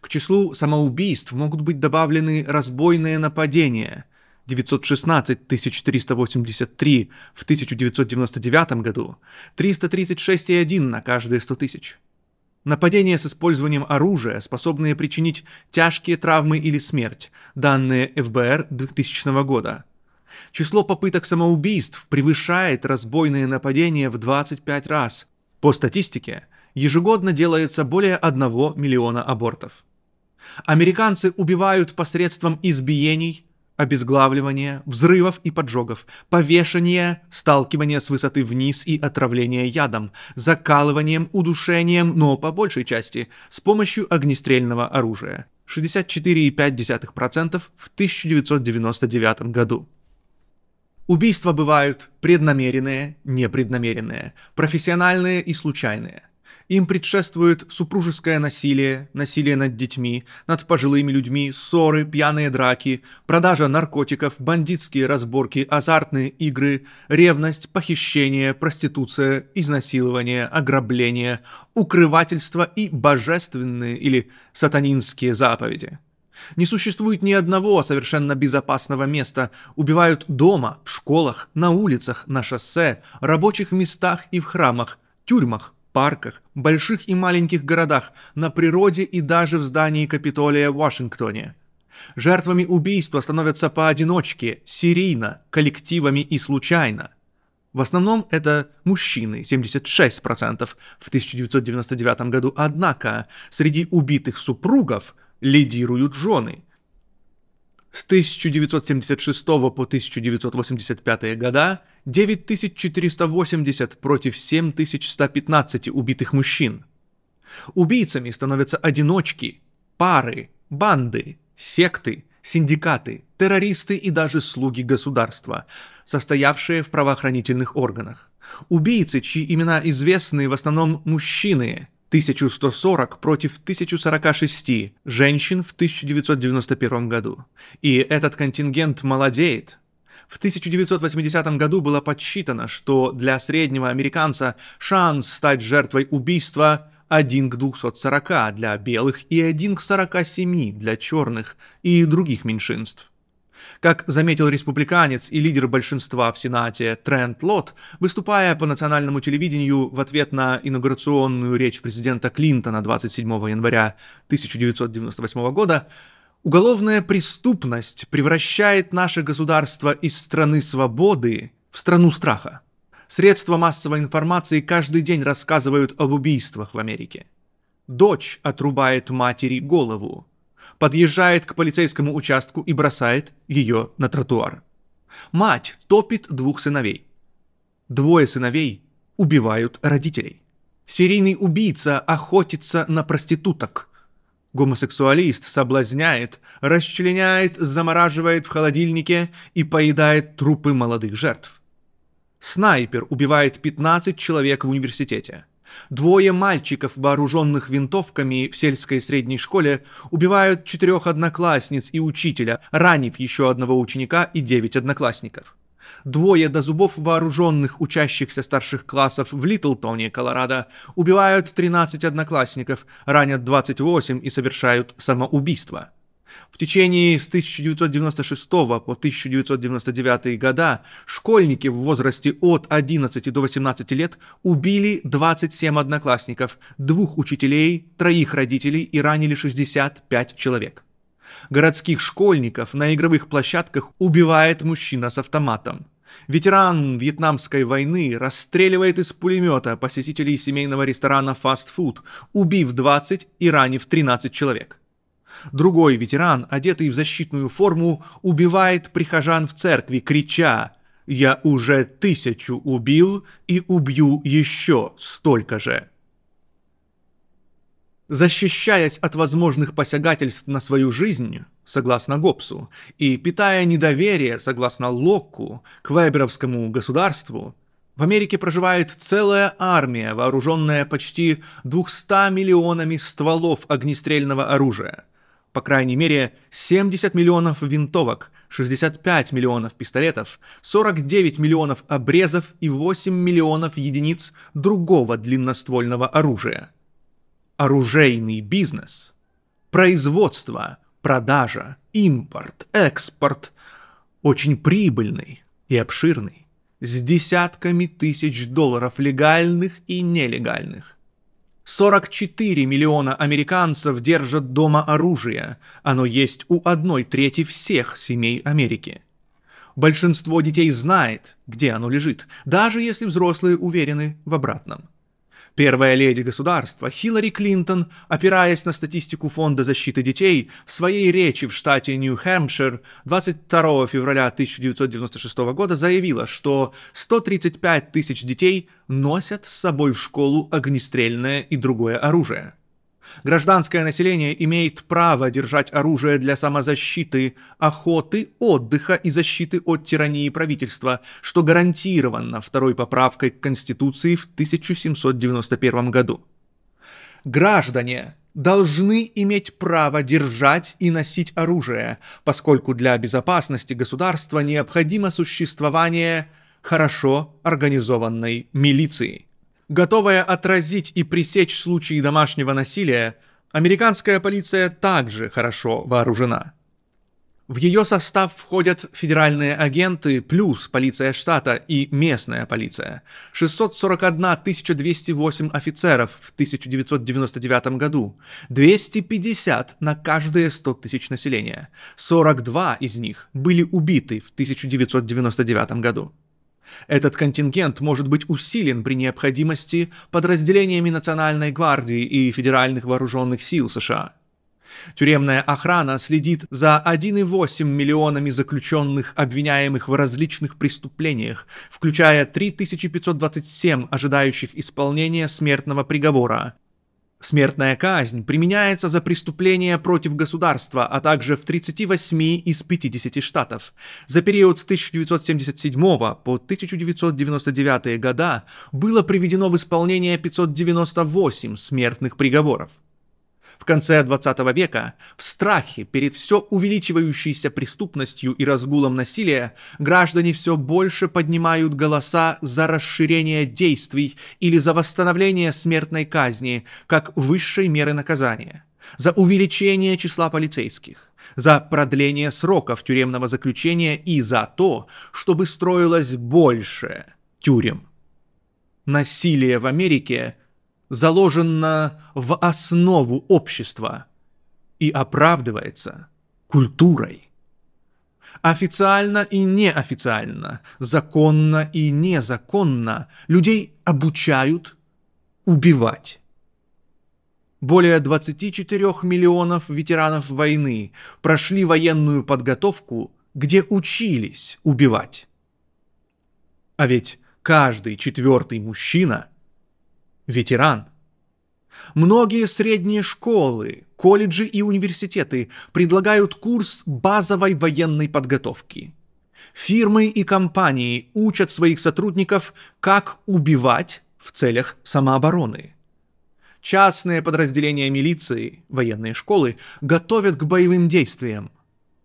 К числу самоубийств могут быть добавлены разбойные нападения – 916 383 в 1999 году, 336,1 на каждые 100 тысяч. Нападения с использованием оружия, способные причинить тяжкие травмы или смерть, данные ФБР 2000 года. Число попыток самоубийств превышает разбойные нападения в 25 раз. По статистике, ежегодно делается более 1 миллиона абортов. Американцы убивают посредством избиений, обезглавливания, взрывов и поджогов, повешения, сталкивания с высоты вниз и отравления ядом, закалыванием, удушением, но по большей части с помощью огнестрельного оружия. 64,5% в 1999 году. Убийства бывают преднамеренные, непреднамеренные, профессиональные и случайные. Им предшествует супружеское насилие, насилие над детьми, над пожилыми людьми, ссоры, пьяные драки, продажа наркотиков, бандитские разборки, азартные игры, ревность, похищение, проституция, изнасилование, ограбление, укрывательство и божественные или сатанинские заповеди. Не существует ни одного совершенно безопасного места. Убивают дома, в школах, на улицах, на шоссе, рабочих местах и в храмах, тюрьмах, парках, больших и маленьких городах, на природе и даже в здании Капитолия в Вашингтоне. Жертвами убийства становятся поодиночке, серийно, коллективами и случайно. В основном это мужчины, 76% в 1999 году, однако среди убитых супругов лидируют жены – с 1976 по 1985 года 9480 против 7115 убитых мужчин. Убийцами становятся одиночки, пары, банды, секты, синдикаты, террористы и даже слуги государства, состоявшие в правоохранительных органах. Убийцы, чьи имена известны в основном мужчины – 1140 против 1046 женщин в 1991 году. И этот контингент молодеет. В 1980 году было подсчитано, что для среднего американца шанс стать жертвой убийства 1 к 240 для белых и 1 к 47 для черных и других меньшинств. Как заметил республиканец и лидер большинства в Сенате Трент Лот, выступая по национальному телевидению в ответ на инаугурационную речь президента Клинтона 27 января 1998 года, уголовная преступность превращает наше государство из страны свободы в страну страха. Средства массовой информации каждый день рассказывают об убийствах в Америке. Дочь отрубает матери голову подъезжает к полицейскому участку и бросает ее на тротуар. Мать топит двух сыновей. Двое сыновей убивают родителей. Серийный убийца охотится на проституток. Гомосексуалист соблазняет, расчленяет, замораживает в холодильнике и поедает трупы молодых жертв. Снайпер убивает 15 человек в университете. Двое мальчиков, вооруженных винтовками в сельской средней школе, убивают четырех одноклассниц и учителя, ранив еще одного ученика и девять одноклассников. Двое до зубов вооруженных учащихся старших классов в Литлтоне, Колорадо, убивают 13 одноклассников, ранят 28 и совершают самоубийство. В течение с 1996 по 1999 года школьники в возрасте от 11 до 18 лет убили 27 одноклассников, двух учителей, троих родителей и ранили 65 человек. Городских школьников на игровых площадках убивает мужчина с автоматом. Ветеран Вьетнамской войны расстреливает из пулемета посетителей семейного ресторана фастфуд, убив 20 и ранив 13 человек. Другой ветеран, одетый в защитную форму, убивает прихожан в церкви, крича «Я уже тысячу убил и убью еще столько же». Защищаясь от возможных посягательств на свою жизнь, согласно Гоббсу, и питая недоверие, согласно Локку, к веберовскому государству, в Америке проживает целая армия, вооруженная почти 200 миллионами стволов огнестрельного оружия – по крайней мере, 70 миллионов винтовок, 65 миллионов пистолетов, 49 миллионов обрезов и 8 миллионов единиц другого длинноствольного оружия. Оружейный бизнес, производство, продажа, импорт, экспорт очень прибыльный и обширный, с десятками тысяч долларов легальных и нелегальных. 44 миллиона американцев держат дома оружие. Оно есть у одной трети всех семей Америки. Большинство детей знает, где оно лежит, даже если взрослые уверены в обратном. Первая леди государства Хиллари Клинтон, опираясь на статистику Фонда защиты детей, в своей речи в штате Нью-Хэмпшир 22 февраля 1996 года заявила, что 135 тысяч детей носят с собой в школу огнестрельное и другое оружие – Гражданское население имеет право держать оружие для самозащиты, охоты, отдыха и защиты от тирании правительства, что гарантировано второй поправкой к Конституции в 1791 году. Граждане должны иметь право держать и носить оружие, поскольку для безопасности государства необходимо существование хорошо организованной милиции. Готовая отразить и пресечь случаи домашнего насилия, американская полиция также хорошо вооружена. В ее состав входят федеральные агенты плюс полиция штата и местная полиция. 641 208 офицеров в 1999 году, 250 на каждые 100 тысяч населения. 42 из них были убиты в 1999 году. Этот контингент может быть усилен при необходимости подразделениями Национальной гвардии и Федеральных вооруженных сил США. Тюремная охрана следит за 1,8 миллионами заключенных, обвиняемых в различных преступлениях, включая 3527 ожидающих исполнения смертного приговора, Смертная казнь применяется за преступления против государства, а также в 38 из 50 штатов. За период с 1977 по 1999 года было приведено в исполнение 598 смертных приговоров. В конце 20 века, в страхе перед все увеличивающейся преступностью и разгулом насилия, граждане все больше поднимают голоса за расширение действий или за восстановление смертной казни как высшей меры наказания, за увеличение числа полицейских, за продление сроков тюремного заключения и за то, чтобы строилось больше тюрем. Насилие в Америке заложено в основу общества и оправдывается культурой. Официально и неофициально, законно и незаконно людей обучают убивать. Более 24 миллионов ветеранов войны прошли военную подготовку, где учились убивать. А ведь каждый четвертый мужчина – ветеран. Многие средние школы, колледжи и университеты предлагают курс базовой военной подготовки. Фирмы и компании учат своих сотрудников, как убивать в целях самообороны – Частные подразделения милиции, военные школы, готовят к боевым действиям.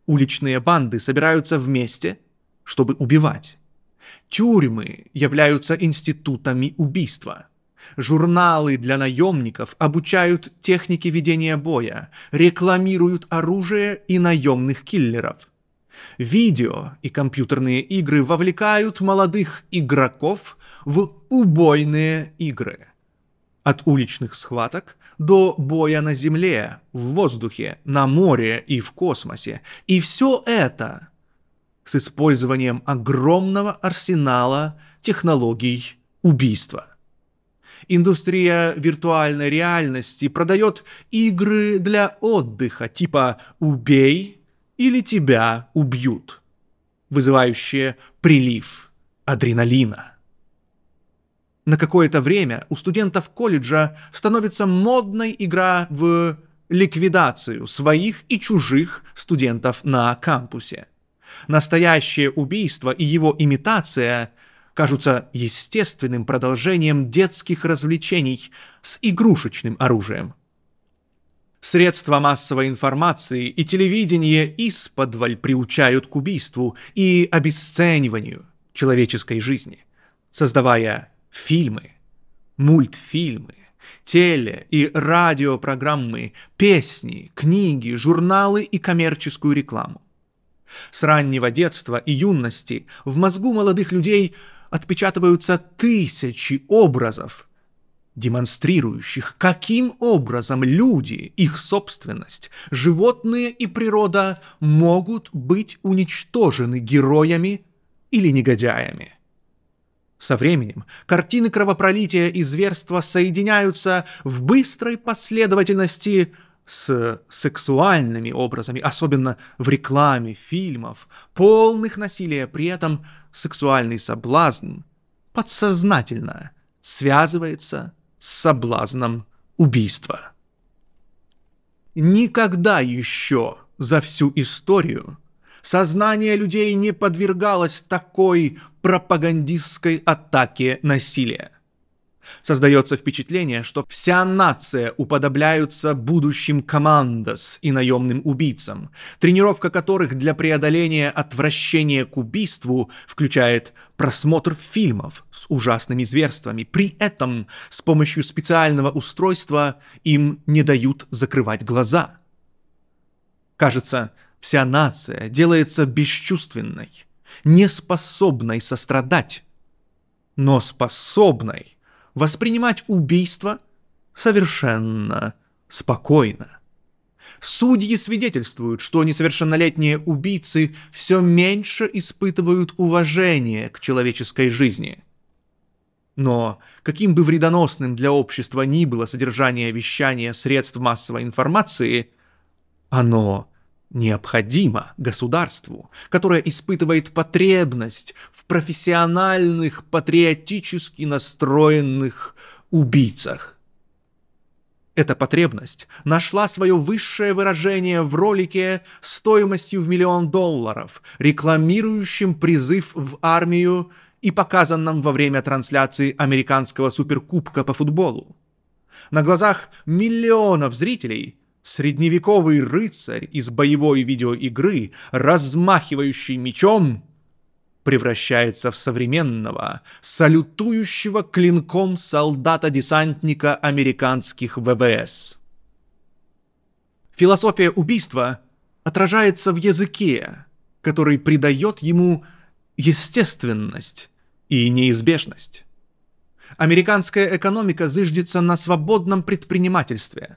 Уличные банды собираются вместе, чтобы убивать. Тюрьмы являются институтами убийства. Журналы для наемников обучают технике ведения боя, рекламируют оружие и наемных киллеров. Видео и компьютерные игры вовлекают молодых игроков в убойные игры – от уличных схваток до боя на земле, в воздухе, на море и в космосе. И все это с использованием огромного арсенала технологий убийства. Индустрия виртуальной реальности продает игры для отдыха типа «убей» или «тебя убьют», вызывающие прилив адреналина. На какое-то время у студентов колледжа становится модной игра в ликвидацию своих и чужих студентов на кампусе. Настоящее убийство и его имитация кажутся естественным продолжением детских развлечений с игрушечным оружием. Средства массовой информации и телевидение исподволь приучают к убийству и обесцениванию человеческой жизни, создавая фильмы, мультфильмы, теле- и радиопрограммы, песни, книги, журналы и коммерческую рекламу. С раннего детства и юности в мозгу молодых людей отпечатываются тысячи образов, демонстрирующих, каким образом люди, их собственность, животные и природа могут быть уничтожены героями или негодяями. Со временем картины кровопролития и зверства соединяются в быстрой последовательности с сексуальными образами, особенно в рекламе фильмов, полных насилия, при этом сексуальный соблазн подсознательно связывается с соблазном убийства. Никогда еще за всю историю сознание людей не подвергалось такой пропагандистской атаке насилия. Создается впечатление, что вся нация уподобляются будущим командос и наемным убийцам, тренировка которых для преодоления отвращения к убийству включает просмотр фильмов с ужасными зверствами. При этом с помощью специального устройства им не дают закрывать глаза. Кажется, вся нация делается бесчувственной – неспособной сострадать, но способной воспринимать убийство совершенно спокойно. Судьи свидетельствуют, что несовершеннолетние убийцы все меньше испытывают уважение к человеческой жизни. Но каким бы вредоносным для общества ни было содержание вещания средств массовой информации, оно необходимо государству, которое испытывает потребность в профессиональных, патриотически настроенных убийцах. Эта потребность нашла свое высшее выражение в ролике стоимостью в миллион долларов, рекламирующем призыв в армию и показанном во время трансляции американского суперкубка по футболу. На глазах миллионов зрителей – Средневековый рыцарь из боевой видеоигры, размахивающий мечом, превращается в современного, салютующего клинком солдата-десантника американских ВВС. Философия убийства отражается в языке, который придает ему естественность и неизбежность. Американская экономика зыждется на свободном предпринимательстве.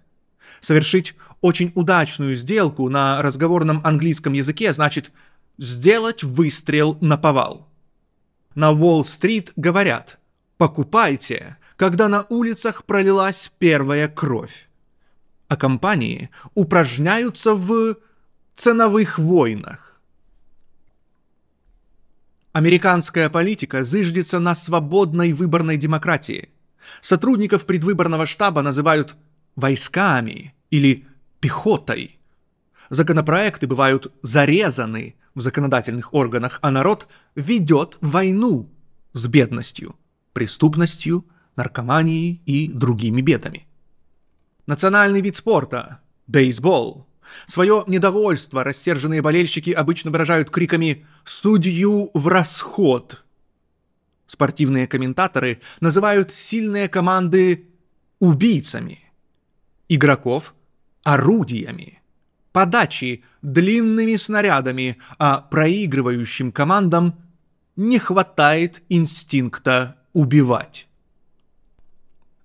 Совершить очень удачную сделку на разговорном английском языке значит сделать выстрел на повал. На Уолл-стрит говорят «покупайте», когда на улицах пролилась первая кровь. А компании упражняются в ценовых войнах. Американская политика зыждется на свободной выборной демократии. Сотрудников предвыборного штаба называют войсками или пехотой. Законопроекты бывают зарезаны в законодательных органах, а народ ведет войну с бедностью, преступностью, наркоманией и другими бедами. Национальный вид спорта – бейсбол. Свое недовольство рассерженные болельщики обычно выражают криками «Судью в расход!». Спортивные комментаторы называют сильные команды убийцами, игроков – орудиями, подачи – длинными снарядами, а проигрывающим командам не хватает инстинкта убивать.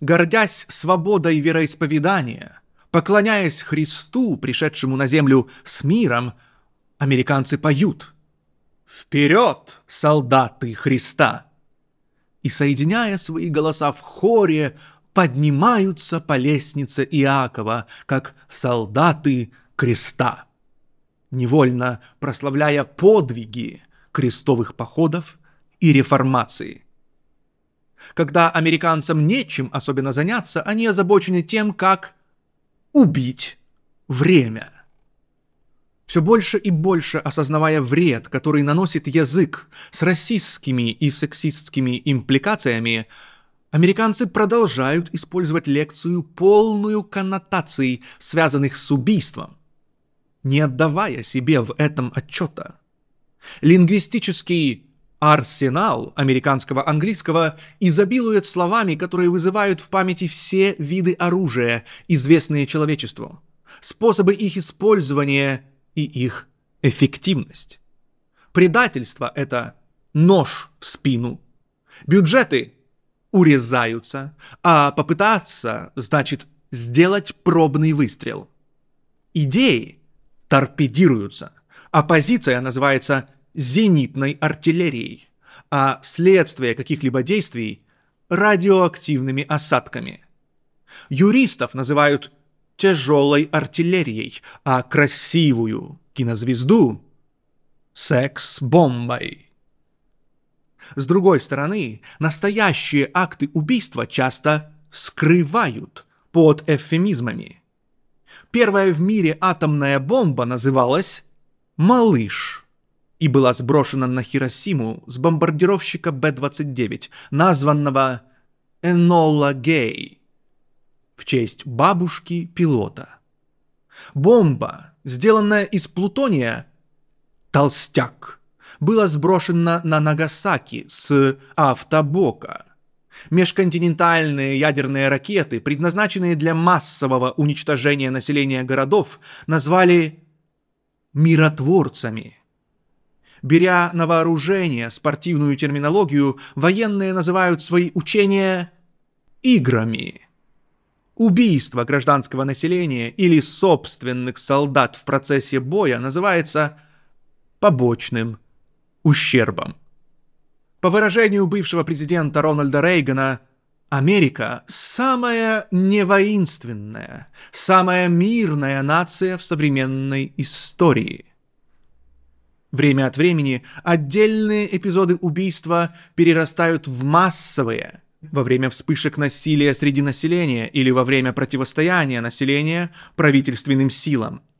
Гордясь свободой вероисповедания, поклоняясь Христу, пришедшему на землю с миром, американцы поют «Вперед, солдаты Христа!» и, соединяя свои голоса в хоре, поднимаются по лестнице Иакова, как солдаты креста невольно прославляя подвиги крестовых походов и реформации. Когда американцам нечем особенно заняться, они озабочены тем, как убить время. Все больше и больше осознавая вред, который наносит язык с расистскими и сексистскими импликациями, американцы продолжают использовать лекцию полную коннотаций, связанных с убийством, не отдавая себе в этом отчета. Лингвистический арсенал американского английского изобилует словами, которые вызывают в памяти все виды оружия, известные человечеству, способы их использования и их эффективность. Предательство – это нож в спину. Бюджеты урезаются, а попытаться – значит сделать пробный выстрел. Идеи торпедируются. Оппозиция называется зенитной артиллерией, а следствие каких-либо действий – радиоактивными осадками. Юристов называют тяжелой артиллерией, а красивую кинозвезду – секс-бомбой. С другой стороны, настоящие акты убийства часто скрывают под эвфемизмами – Первая в мире атомная бомба называлась «Малыш» и была сброшена на Хиросиму с бомбардировщика Б-29, названного Энола Гей в честь бабушки пилота. Бомба, сделанная из плутония, толстяк, была сброшена на Нагасаки с автобока – Межконтинентальные ядерные ракеты, предназначенные для массового уничтожения населения городов, назвали миротворцами. Беря на вооружение спортивную терминологию, военные называют свои учения играми. Убийство гражданского населения или собственных солдат в процессе боя называется побочным ущербом. По выражению бывшего президента Рональда Рейгана, Америка – самая невоинственная, самая мирная нация в современной истории. Время от времени отдельные эпизоды убийства перерастают в массовые во время вспышек насилия среди населения или во время противостояния населения правительственным силам –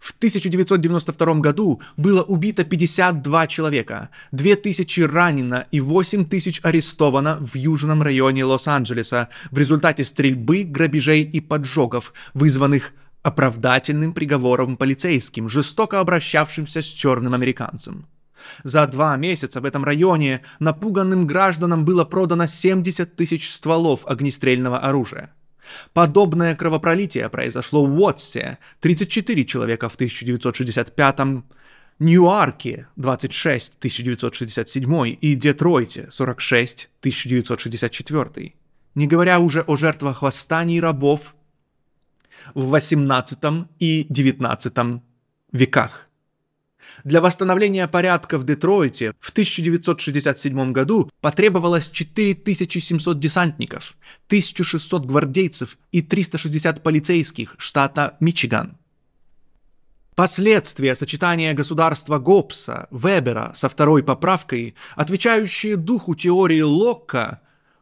в 1992 году было убито 52 человека, 2000 ранено и 8000 арестовано в южном районе Лос-Анджелеса в результате стрельбы, грабежей и поджогов, вызванных оправдательным приговором полицейским, жестоко обращавшимся с черным американцем. За два месяца в этом районе напуганным гражданам было продано 70 тысяч стволов огнестрельного оружия. Подобное кровопролитие произошло в Уотсе, 34 человека в 1965 Ньюарке 26 1967 и Детройте 46 1964. Не говоря уже о жертвах восстаний рабов в 18 и 19 веках. Для восстановления порядка в Детройте в 1967 году потребовалось 4700 десантников, 1600 гвардейцев и 360 полицейских штата Мичиган. Последствия сочетания государства Гоббса, Вебера со второй поправкой, отвечающие духу теории Локка,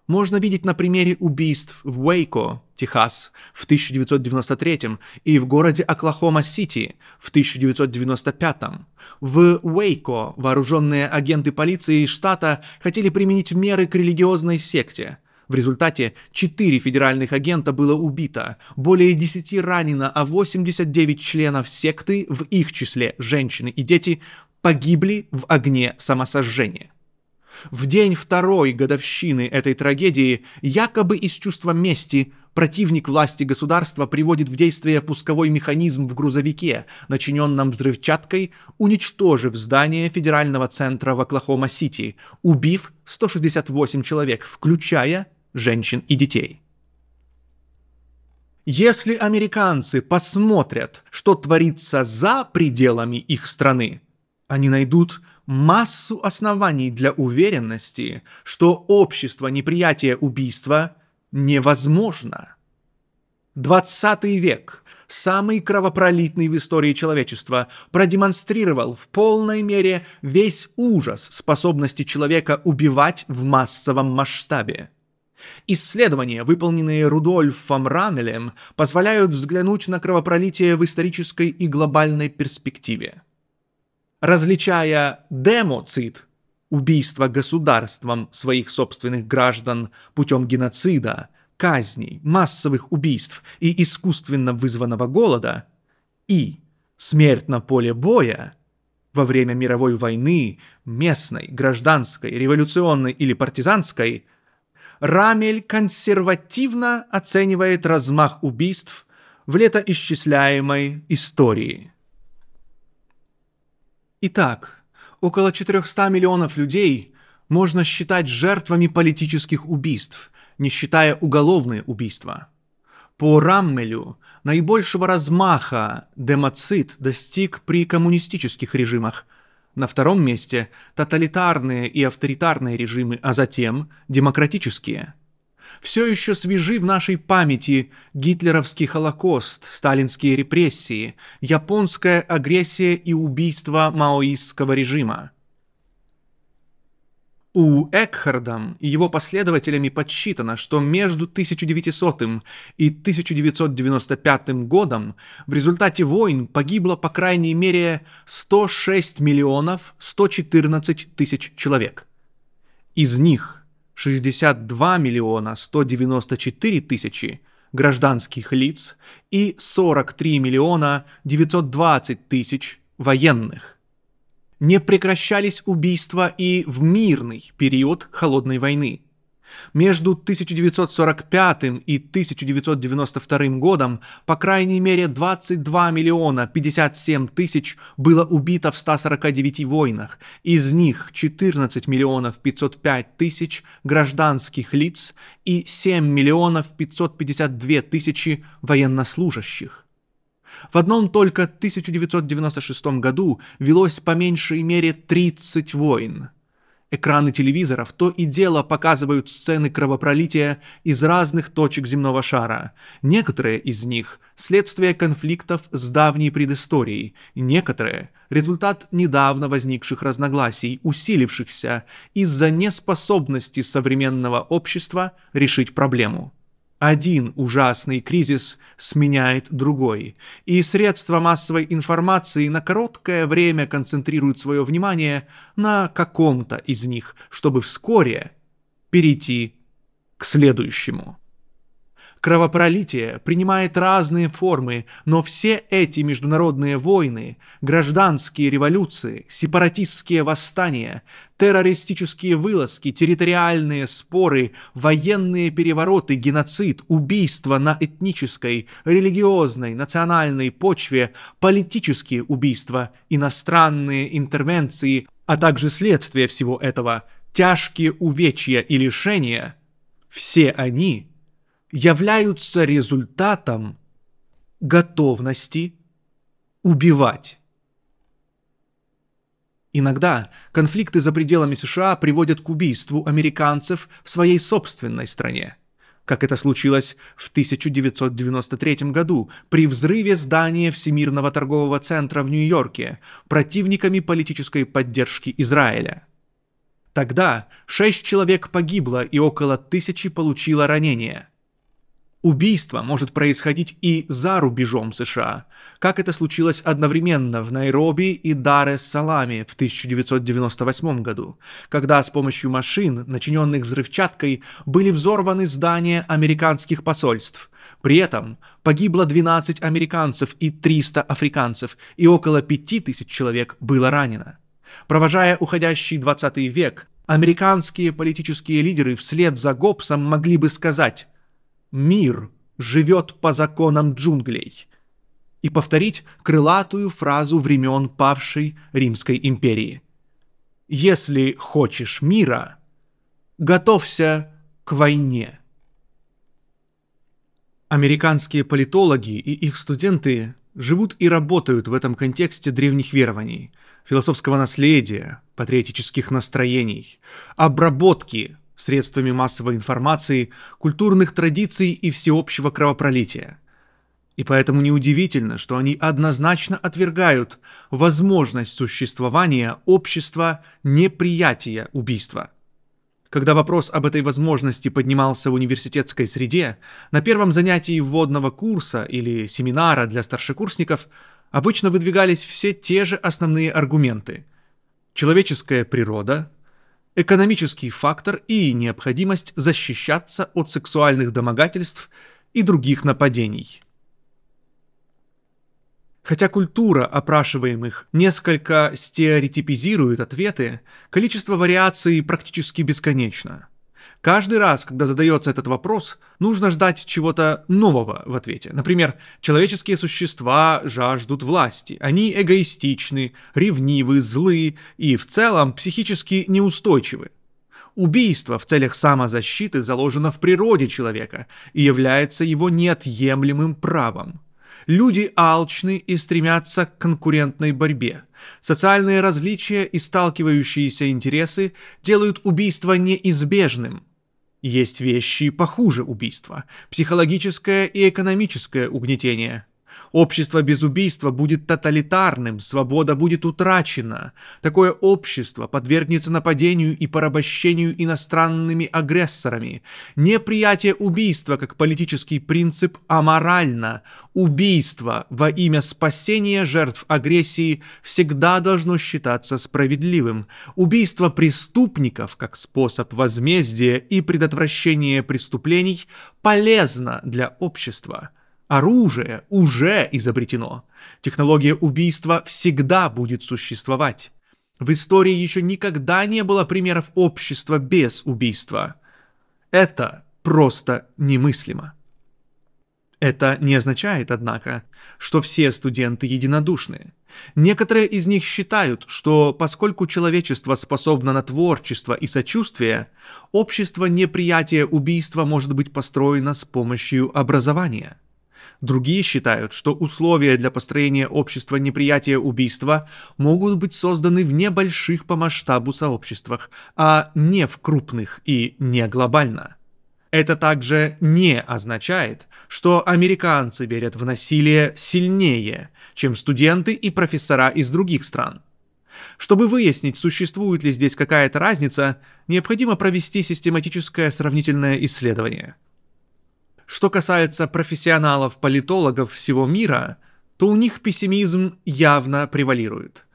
можно видеть на примере убийств в Уэйко, Техас, в 1993 и в городе Оклахома-Сити в 1995. В Уэйко вооруженные агенты полиции штата хотели применить меры к религиозной секте. В результате 4 федеральных агента было убито, более 10 ранено, а 89 членов секты, в их числе женщины и дети, погибли в огне самосожжения. В день второй годовщины этой трагедии, якобы из чувства мести, противник власти государства приводит в действие пусковой механизм в грузовике, начиненном взрывчаткой, уничтожив здание федерального центра в Оклахома-Сити, убив 168 человек, включая женщин и детей. Если американцы посмотрят, что творится за пределами их страны, они найдут массу оснований для уверенности, что общество неприятия убийства невозможно. 20 век, самый кровопролитный в истории человечества, продемонстрировал в полной мере весь ужас способности человека убивать в массовом масштабе. Исследования, выполненные Рудольфом Рамелем, позволяют взглянуть на кровопролитие в исторической и глобальной перспективе. Различая демоцид, убийство государством своих собственных граждан путем геноцида, казней, массовых убийств и искусственно вызванного голода, и смерть на поле боя во время мировой войны, местной, гражданской, революционной или партизанской – Рамель консервативно оценивает размах убийств в летоисчисляемой истории. Итак, около 400 миллионов людей можно считать жертвами политических убийств, не считая уголовные убийства. По Раммелю наибольшего размаха демоцид достиг при коммунистических режимах – на втором месте тоталитарные и авторитарные режимы, а затем демократические. Все еще свежи в нашей памяти гитлеровский Холокост, сталинские репрессии, японская агрессия и убийство маоистского режима – у Экхардом и его последователями подсчитано, что между 1900 и 1995 годом в результате войн погибло по крайней мере 106 миллионов 114 тысяч человек. Из них 62 миллиона 194 тысячи гражданских лиц и 43 миллиона 920 тысяч военных не прекращались убийства и в мирный период Холодной войны. Между 1945 и 1992 годом по крайней мере 22 миллиона 57 тысяч было убито в 149 войнах, из них 14 миллионов 505 тысяч гражданских лиц и 7 миллионов 552 тысячи военнослужащих. В одном только 1996 году велось по меньшей мере 30 войн. Экраны телевизоров то и дело показывают сцены кровопролития из разных точек земного шара. Некоторые из них – следствие конфликтов с давней предысторией, некоторые – результат недавно возникших разногласий, усилившихся из-за неспособности современного общества решить проблему – один ужасный кризис сменяет другой, и средства массовой информации на короткое время концентрируют свое внимание на каком-то из них, чтобы вскоре перейти к следующему. Кровопролитие принимает разные формы, но все эти международные войны, гражданские революции, сепаратистские восстания, террористические вылазки, территориальные споры, военные перевороты, геноцид, убийства на этнической, религиозной, национальной почве, политические убийства, иностранные интервенции, а также следствие всего этого, тяжкие увечья и лишения, все они – являются результатом готовности убивать. Иногда конфликты за пределами США приводят к убийству американцев в своей собственной стране, как это случилось в 1993 году при взрыве здания Всемирного торгового центра в Нью-Йорке противниками политической поддержки Израиля. Тогда шесть человек погибло и около тысячи получило ранения – Убийство может происходить и за рубежом США, как это случилось одновременно в Найроби и Дар-эс-Саламе в 1998 году, когда с помощью машин, начиненных взрывчаткой, были взорваны здания американских посольств. При этом погибло 12 американцев и 300 африканцев, и около 5000 человек было ранено. Провожая уходящий 20 век, американские политические лидеры вслед за Гоббсом могли бы сказать мир живет по законам джунглей, и повторить крылатую фразу времен павшей Римской империи. Если хочешь мира, готовься к войне. Американские политологи и их студенты живут и работают в этом контексте древних верований, философского наследия, патриотических настроений, обработки средствами массовой информации, культурных традиций и всеобщего кровопролития. И поэтому неудивительно, что они однозначно отвергают возможность существования общества неприятия убийства. Когда вопрос об этой возможности поднимался в университетской среде, на первом занятии вводного курса или семинара для старшекурсников обычно выдвигались все те же основные аргументы. Человеческая природа, экономический фактор и необходимость защищаться от сексуальных домогательств и других нападений. Хотя культура опрашиваемых несколько стереотипизирует ответы, количество вариаций практически бесконечно – Каждый раз, когда задается этот вопрос, нужно ждать чего-то нового в ответе. Например, человеческие существа жаждут власти. Они эгоистичны, ревнивы, злы и в целом психически неустойчивы. Убийство в целях самозащиты заложено в природе человека и является его неотъемлемым правом. Люди алчны и стремятся к конкурентной борьбе. Социальные различия и сталкивающиеся интересы делают убийство неизбежным. Есть вещи похуже убийства – психологическое и экономическое угнетение – Общество без убийства будет тоталитарным, свобода будет утрачена. Такое общество подвергнется нападению и порабощению иностранными агрессорами. Неприятие убийства как политический принцип аморально. Убийство во имя спасения жертв агрессии всегда должно считаться справедливым. Убийство преступников как способ возмездия и предотвращения преступлений полезно для общества. Оружие уже изобретено. Технология убийства всегда будет существовать. В истории еще никогда не было примеров общества без убийства. Это просто немыслимо. Это не означает, однако, что все студенты единодушны. Некоторые из них считают, что поскольку человечество способно на творчество и сочувствие, общество неприятия убийства может быть построено с помощью образования – Другие считают, что условия для построения общества неприятия убийства могут быть созданы в небольших по масштабу сообществах, а не в крупных и не глобально. Это также не означает, что американцы верят в насилие сильнее, чем студенты и профессора из других стран. Чтобы выяснить, существует ли здесь какая-то разница, необходимо провести систематическое сравнительное исследование – что касается профессионалов-политологов всего мира, то у них пессимизм явно превалирует.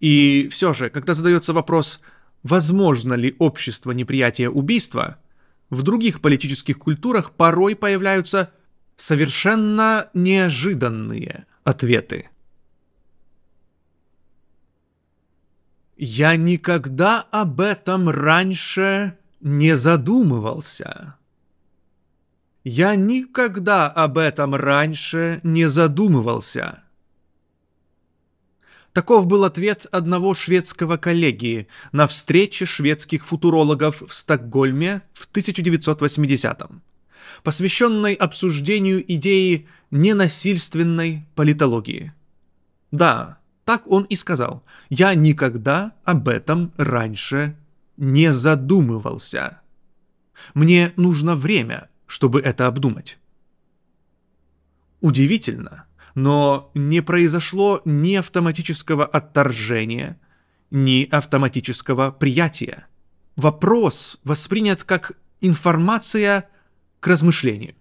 И все же, когда задается вопрос, возможно ли общество неприятия убийства, в других политических культурах порой появляются совершенно неожиданные ответы. Я никогда об этом раньше не задумывался. Я никогда об этом раньше не задумывался. Таков был ответ одного шведского коллеги на встрече шведских футурологов в Стокгольме в 1980-м, посвященной обсуждению идеи ненасильственной политологии. Да, так он и сказал. Я никогда об этом раньше не задумывался. Мне нужно время, чтобы это обдумать. Удивительно, но не произошло ни автоматического отторжения, ни автоматического приятия. Вопрос воспринят как информация к размышлению.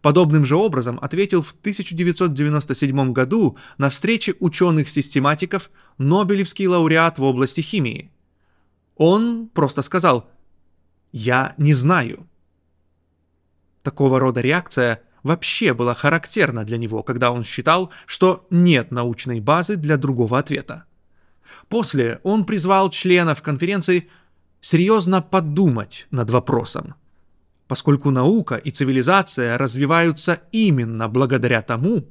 Подобным же образом ответил в 1997 году на встрече ученых-систематиков Нобелевский лауреат в области химии. Он просто сказал «Я не знаю». Такого рода реакция вообще была характерна для него, когда он считал, что нет научной базы для другого ответа. После он призвал членов конференции серьезно подумать над вопросом – поскольку наука и цивилизация развиваются именно благодаря тому,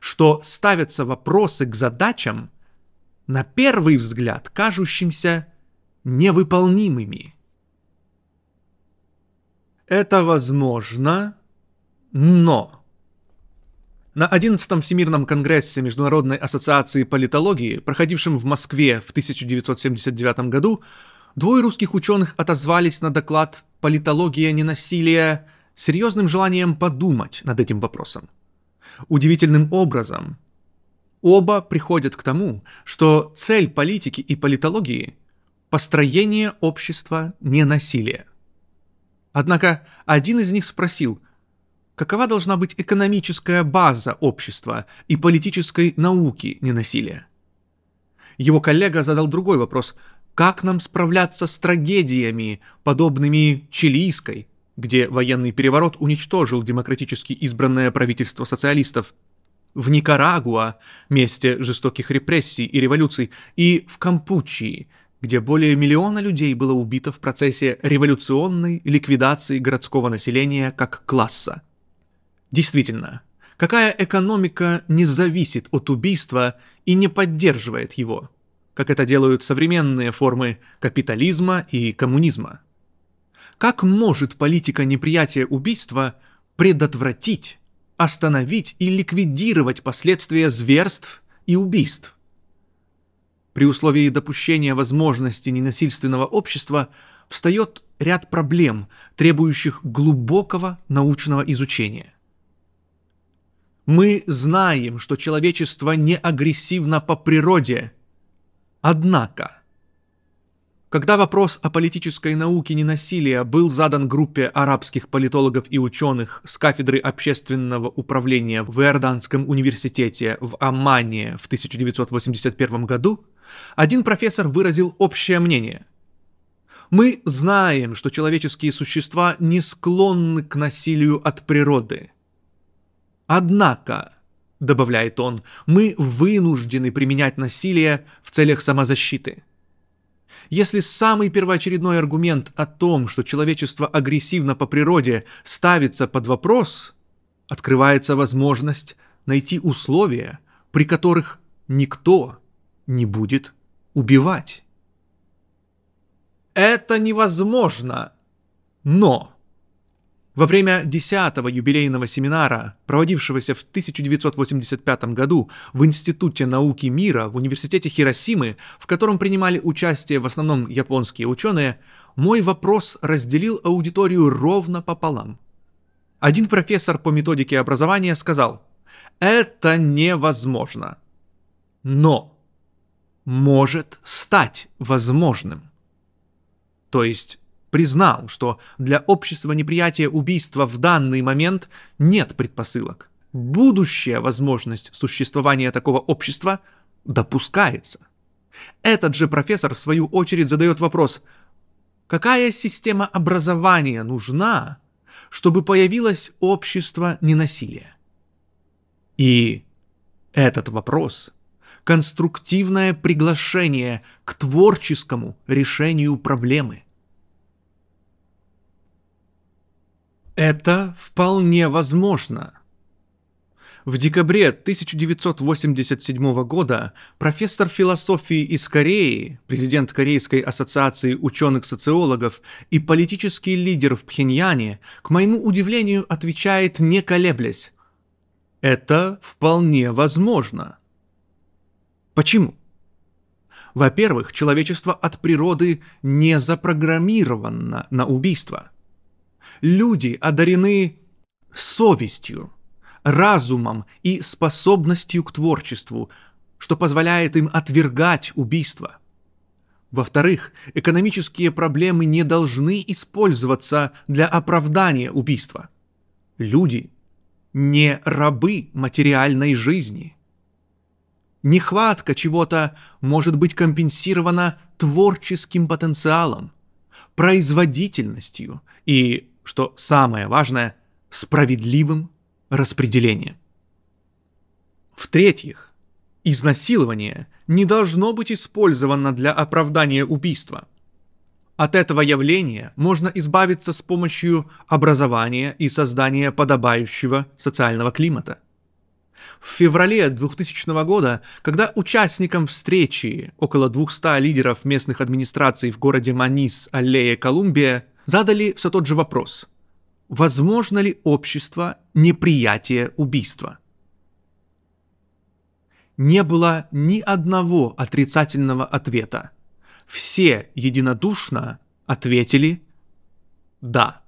что ставятся вопросы к задачам, на первый взгляд кажущимся невыполнимыми. Это возможно, но на 11-м Всемирном конгрессе Международной ассоциации политологии, проходившем в Москве в 1979 году, двое русских ученых отозвались на доклад политология ненасилия серьезным желанием подумать над этим вопросом. Удивительным образом, оба приходят к тому, что цель политики и политологии – построение общества ненасилия. Однако один из них спросил, какова должна быть экономическая база общества и политической науки ненасилия. Его коллега задал другой вопрос – как нам справляться с трагедиями, подобными чилийской, где военный переворот уничтожил демократически избранное правительство социалистов, в Никарагуа, месте жестоких репрессий и революций, и в Кампучии, где более миллиона людей было убито в процессе революционной ликвидации городского населения как класса. Действительно, какая экономика не зависит от убийства и не поддерживает его – как это делают современные формы капитализма и коммунизма. Как может политика неприятия убийства предотвратить, остановить и ликвидировать последствия зверств и убийств? При условии допущения возможности ненасильственного общества встает ряд проблем, требующих глубокого научного изучения. Мы знаем, что человечество не агрессивно по природе – Однако, когда вопрос о политической науке ненасилия был задан группе арабских политологов и ученых с кафедры общественного управления в Иорданском университете в Аммане в 1981 году, один профессор выразил общее мнение. Мы знаем, что человеческие существа не склонны к насилию от природы. Однако, — добавляет он, — мы вынуждены применять насилие в целях самозащиты. Если самый первоочередной аргумент о том, что человечество агрессивно по природе, ставится под вопрос, открывается возможность найти условия, при которых никто не будет убивать. Это невозможно, но во время 10-го юбилейного семинара, проводившегося в 1985 году в Институте науки мира в Университете Хиросимы, в котором принимали участие в основном японские ученые, мой вопрос разделил аудиторию ровно пополам. Один профессор по методике образования сказал, это невозможно, но может стать возможным. То есть признал, что для общества неприятия убийства в данный момент нет предпосылок. Будущая возможность существования такого общества допускается. Этот же профессор в свою очередь задает вопрос, какая система образования нужна, чтобы появилось общество ненасилия? И этот вопрос – конструктивное приглашение к творческому решению проблемы. Это вполне возможно – в декабре 1987 года профессор философии из Кореи, президент Корейской ассоциации ученых-социологов и политический лидер в Пхеньяне, к моему удивлению, отвечает не колеблясь. Это вполне возможно. Почему? Во-первых, человечество от природы не запрограммировано на убийство. Люди одарены совестью – разумом и способностью к творчеству, что позволяет им отвергать убийство. Во-вторых, экономические проблемы не должны использоваться для оправдания убийства. Люди не рабы материальной жизни. Нехватка чего-то может быть компенсирована творческим потенциалом, производительностью и, что самое важное, справедливым распределение. В-третьих, изнасилование не должно быть использовано для оправдания убийства. От этого явления можно избавиться с помощью образования и создания подобающего социального климата. В феврале 2000 года, когда участникам встречи около 200 лидеров местных администраций в городе Манис, аллея Колумбия, задали все тот же вопрос – возможно ли общество неприятия убийства? Не было ни одного отрицательного ответа. Все единодушно ответили «да».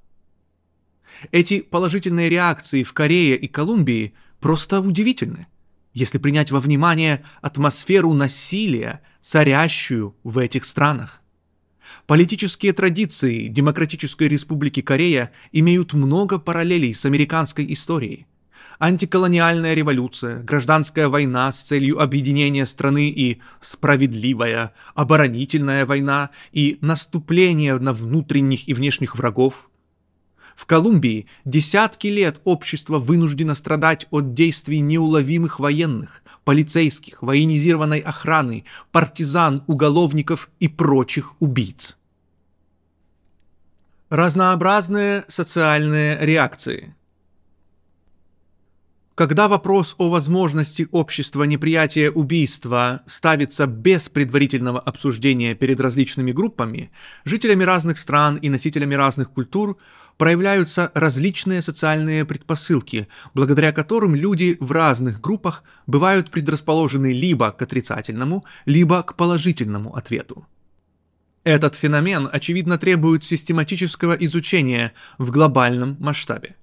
Эти положительные реакции в Корее и Колумбии просто удивительны, если принять во внимание атмосферу насилия, царящую в этих странах. Политические традиции Демократической Республики Корея имеют много параллелей с американской историей. Антиколониальная революция, гражданская война с целью объединения страны и справедливая, оборонительная война и наступление на внутренних и внешних врагов. В Колумбии десятки лет общество вынуждено страдать от действий неуловимых военных, полицейских, военизированной охраны, партизан, уголовников и прочих убийц разнообразные социальные реакции. Когда вопрос о возможности общества неприятия убийства ставится без предварительного обсуждения перед различными группами, жителями разных стран и носителями разных культур проявляются различные социальные предпосылки, благодаря которым люди в разных группах бывают предрасположены либо к отрицательному, либо к положительному ответу. Этот феномен, очевидно, требует систематического изучения в глобальном масштабе.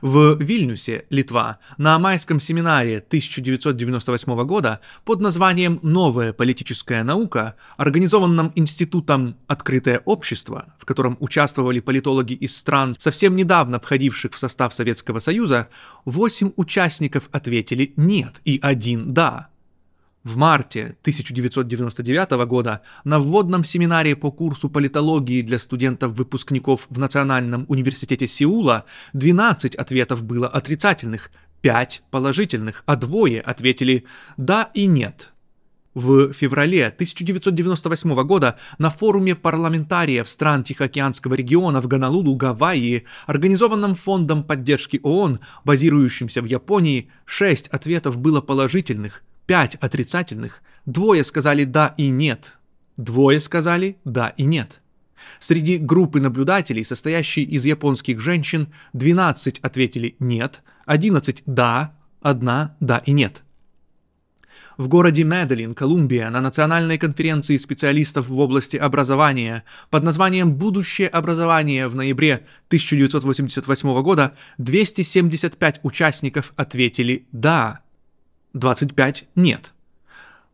В Вильнюсе, Литва, на майском семинаре 1998 года под названием «Новая политическая наука», организованном Институтом «Открытое общество», в котором участвовали политологи из стран, совсем недавно входивших в состав Советского Союза, восемь участников ответили «нет» и один «да». В марте 1999 года на вводном семинаре по курсу политологии для студентов-выпускников в Национальном университете Сеула 12 ответов было отрицательных, 5 положительных, а двое ответили «да» и «нет». В феврале 1998 года на форуме парламентариев стран Тихоокеанского региона в Гонолулу, Гавайи, организованном Фондом поддержки ООН, базирующимся в Японии, 6 ответов было положительных, пять отрицательных, двое сказали «да» и «нет», двое сказали «да» и «нет». Среди группы наблюдателей, состоящей из японских женщин, 12 ответили «нет», 11 «да», одна «да» и «нет». В городе Меделин, Колумбия, на национальной конференции специалистов в области образования под названием «Будущее образование» в ноябре 1988 года 275 участников ответили «да», 25 нет.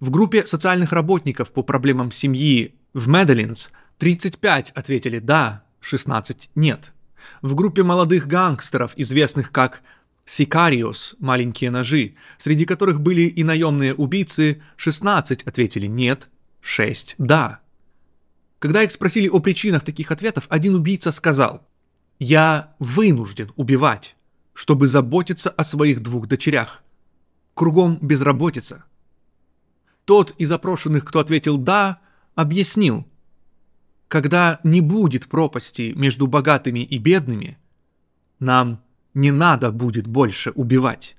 В группе социальных работников по проблемам семьи в Меделинс 35 ответили «да», 16 «нет». В группе молодых гангстеров, известных как «Сикариос» – «маленькие ножи», среди которых были и наемные убийцы, 16 ответили «нет», 6 «да». Когда их спросили о причинах таких ответов, один убийца сказал, «Я вынужден убивать, чтобы заботиться о своих двух дочерях. Кругом безработица». Тот из опрошенных, кто ответил «да», объяснил, «Когда не будет пропасти между богатыми и бедными, нам не надо будет больше убивать».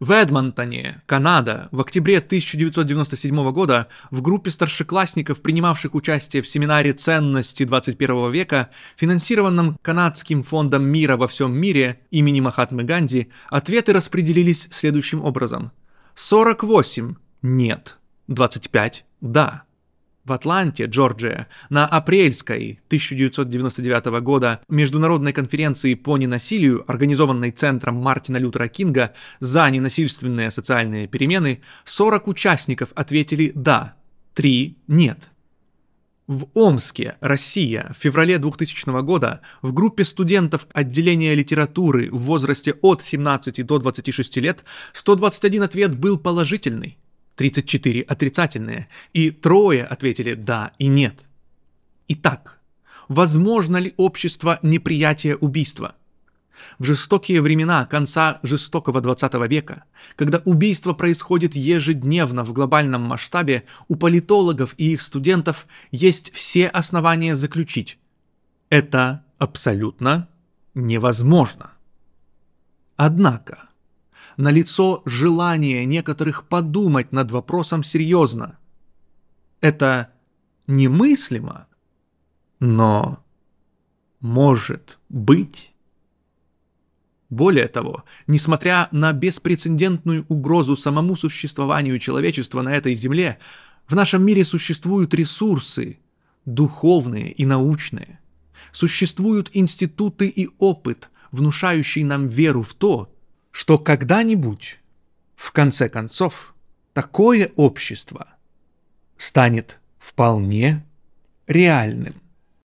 В Эдмонтоне, Канада, в октябре 1997 года в группе старшеклассников, принимавших участие в семинаре «Ценности 21 века», финансированном Канадским фондом мира во всем мире имени Махатмы Ганди, ответы распределились следующим образом. 48 – нет, 25 – да в Атланте, Джорджия, на апрельской 1999 года международной конференции по ненасилию, организованной Центром Мартина Лютера Кинга за ненасильственные социальные перемены, 40 участников ответили «да», 3 «нет». В Омске, Россия, в феврале 2000 года в группе студентов отделения литературы в возрасте от 17 до 26 лет 121 ответ был положительный. 34 отрицательные, и трое ответили «да» и «нет». Итак, возможно ли общество неприятия убийства? В жестокие времена конца жестокого 20 века, когда убийство происходит ежедневно в глобальном масштабе, у политологов и их студентов есть все основания заключить. Это абсолютно невозможно. Однако, налицо желание некоторых подумать над вопросом серьезно. Это немыслимо, но может быть. Более того, несмотря на беспрецедентную угрозу самому существованию человечества на этой земле, в нашем мире существуют ресурсы, духовные и научные. Существуют институты и опыт, внушающий нам веру в то, что когда-нибудь, в конце концов, такое общество станет вполне реальным.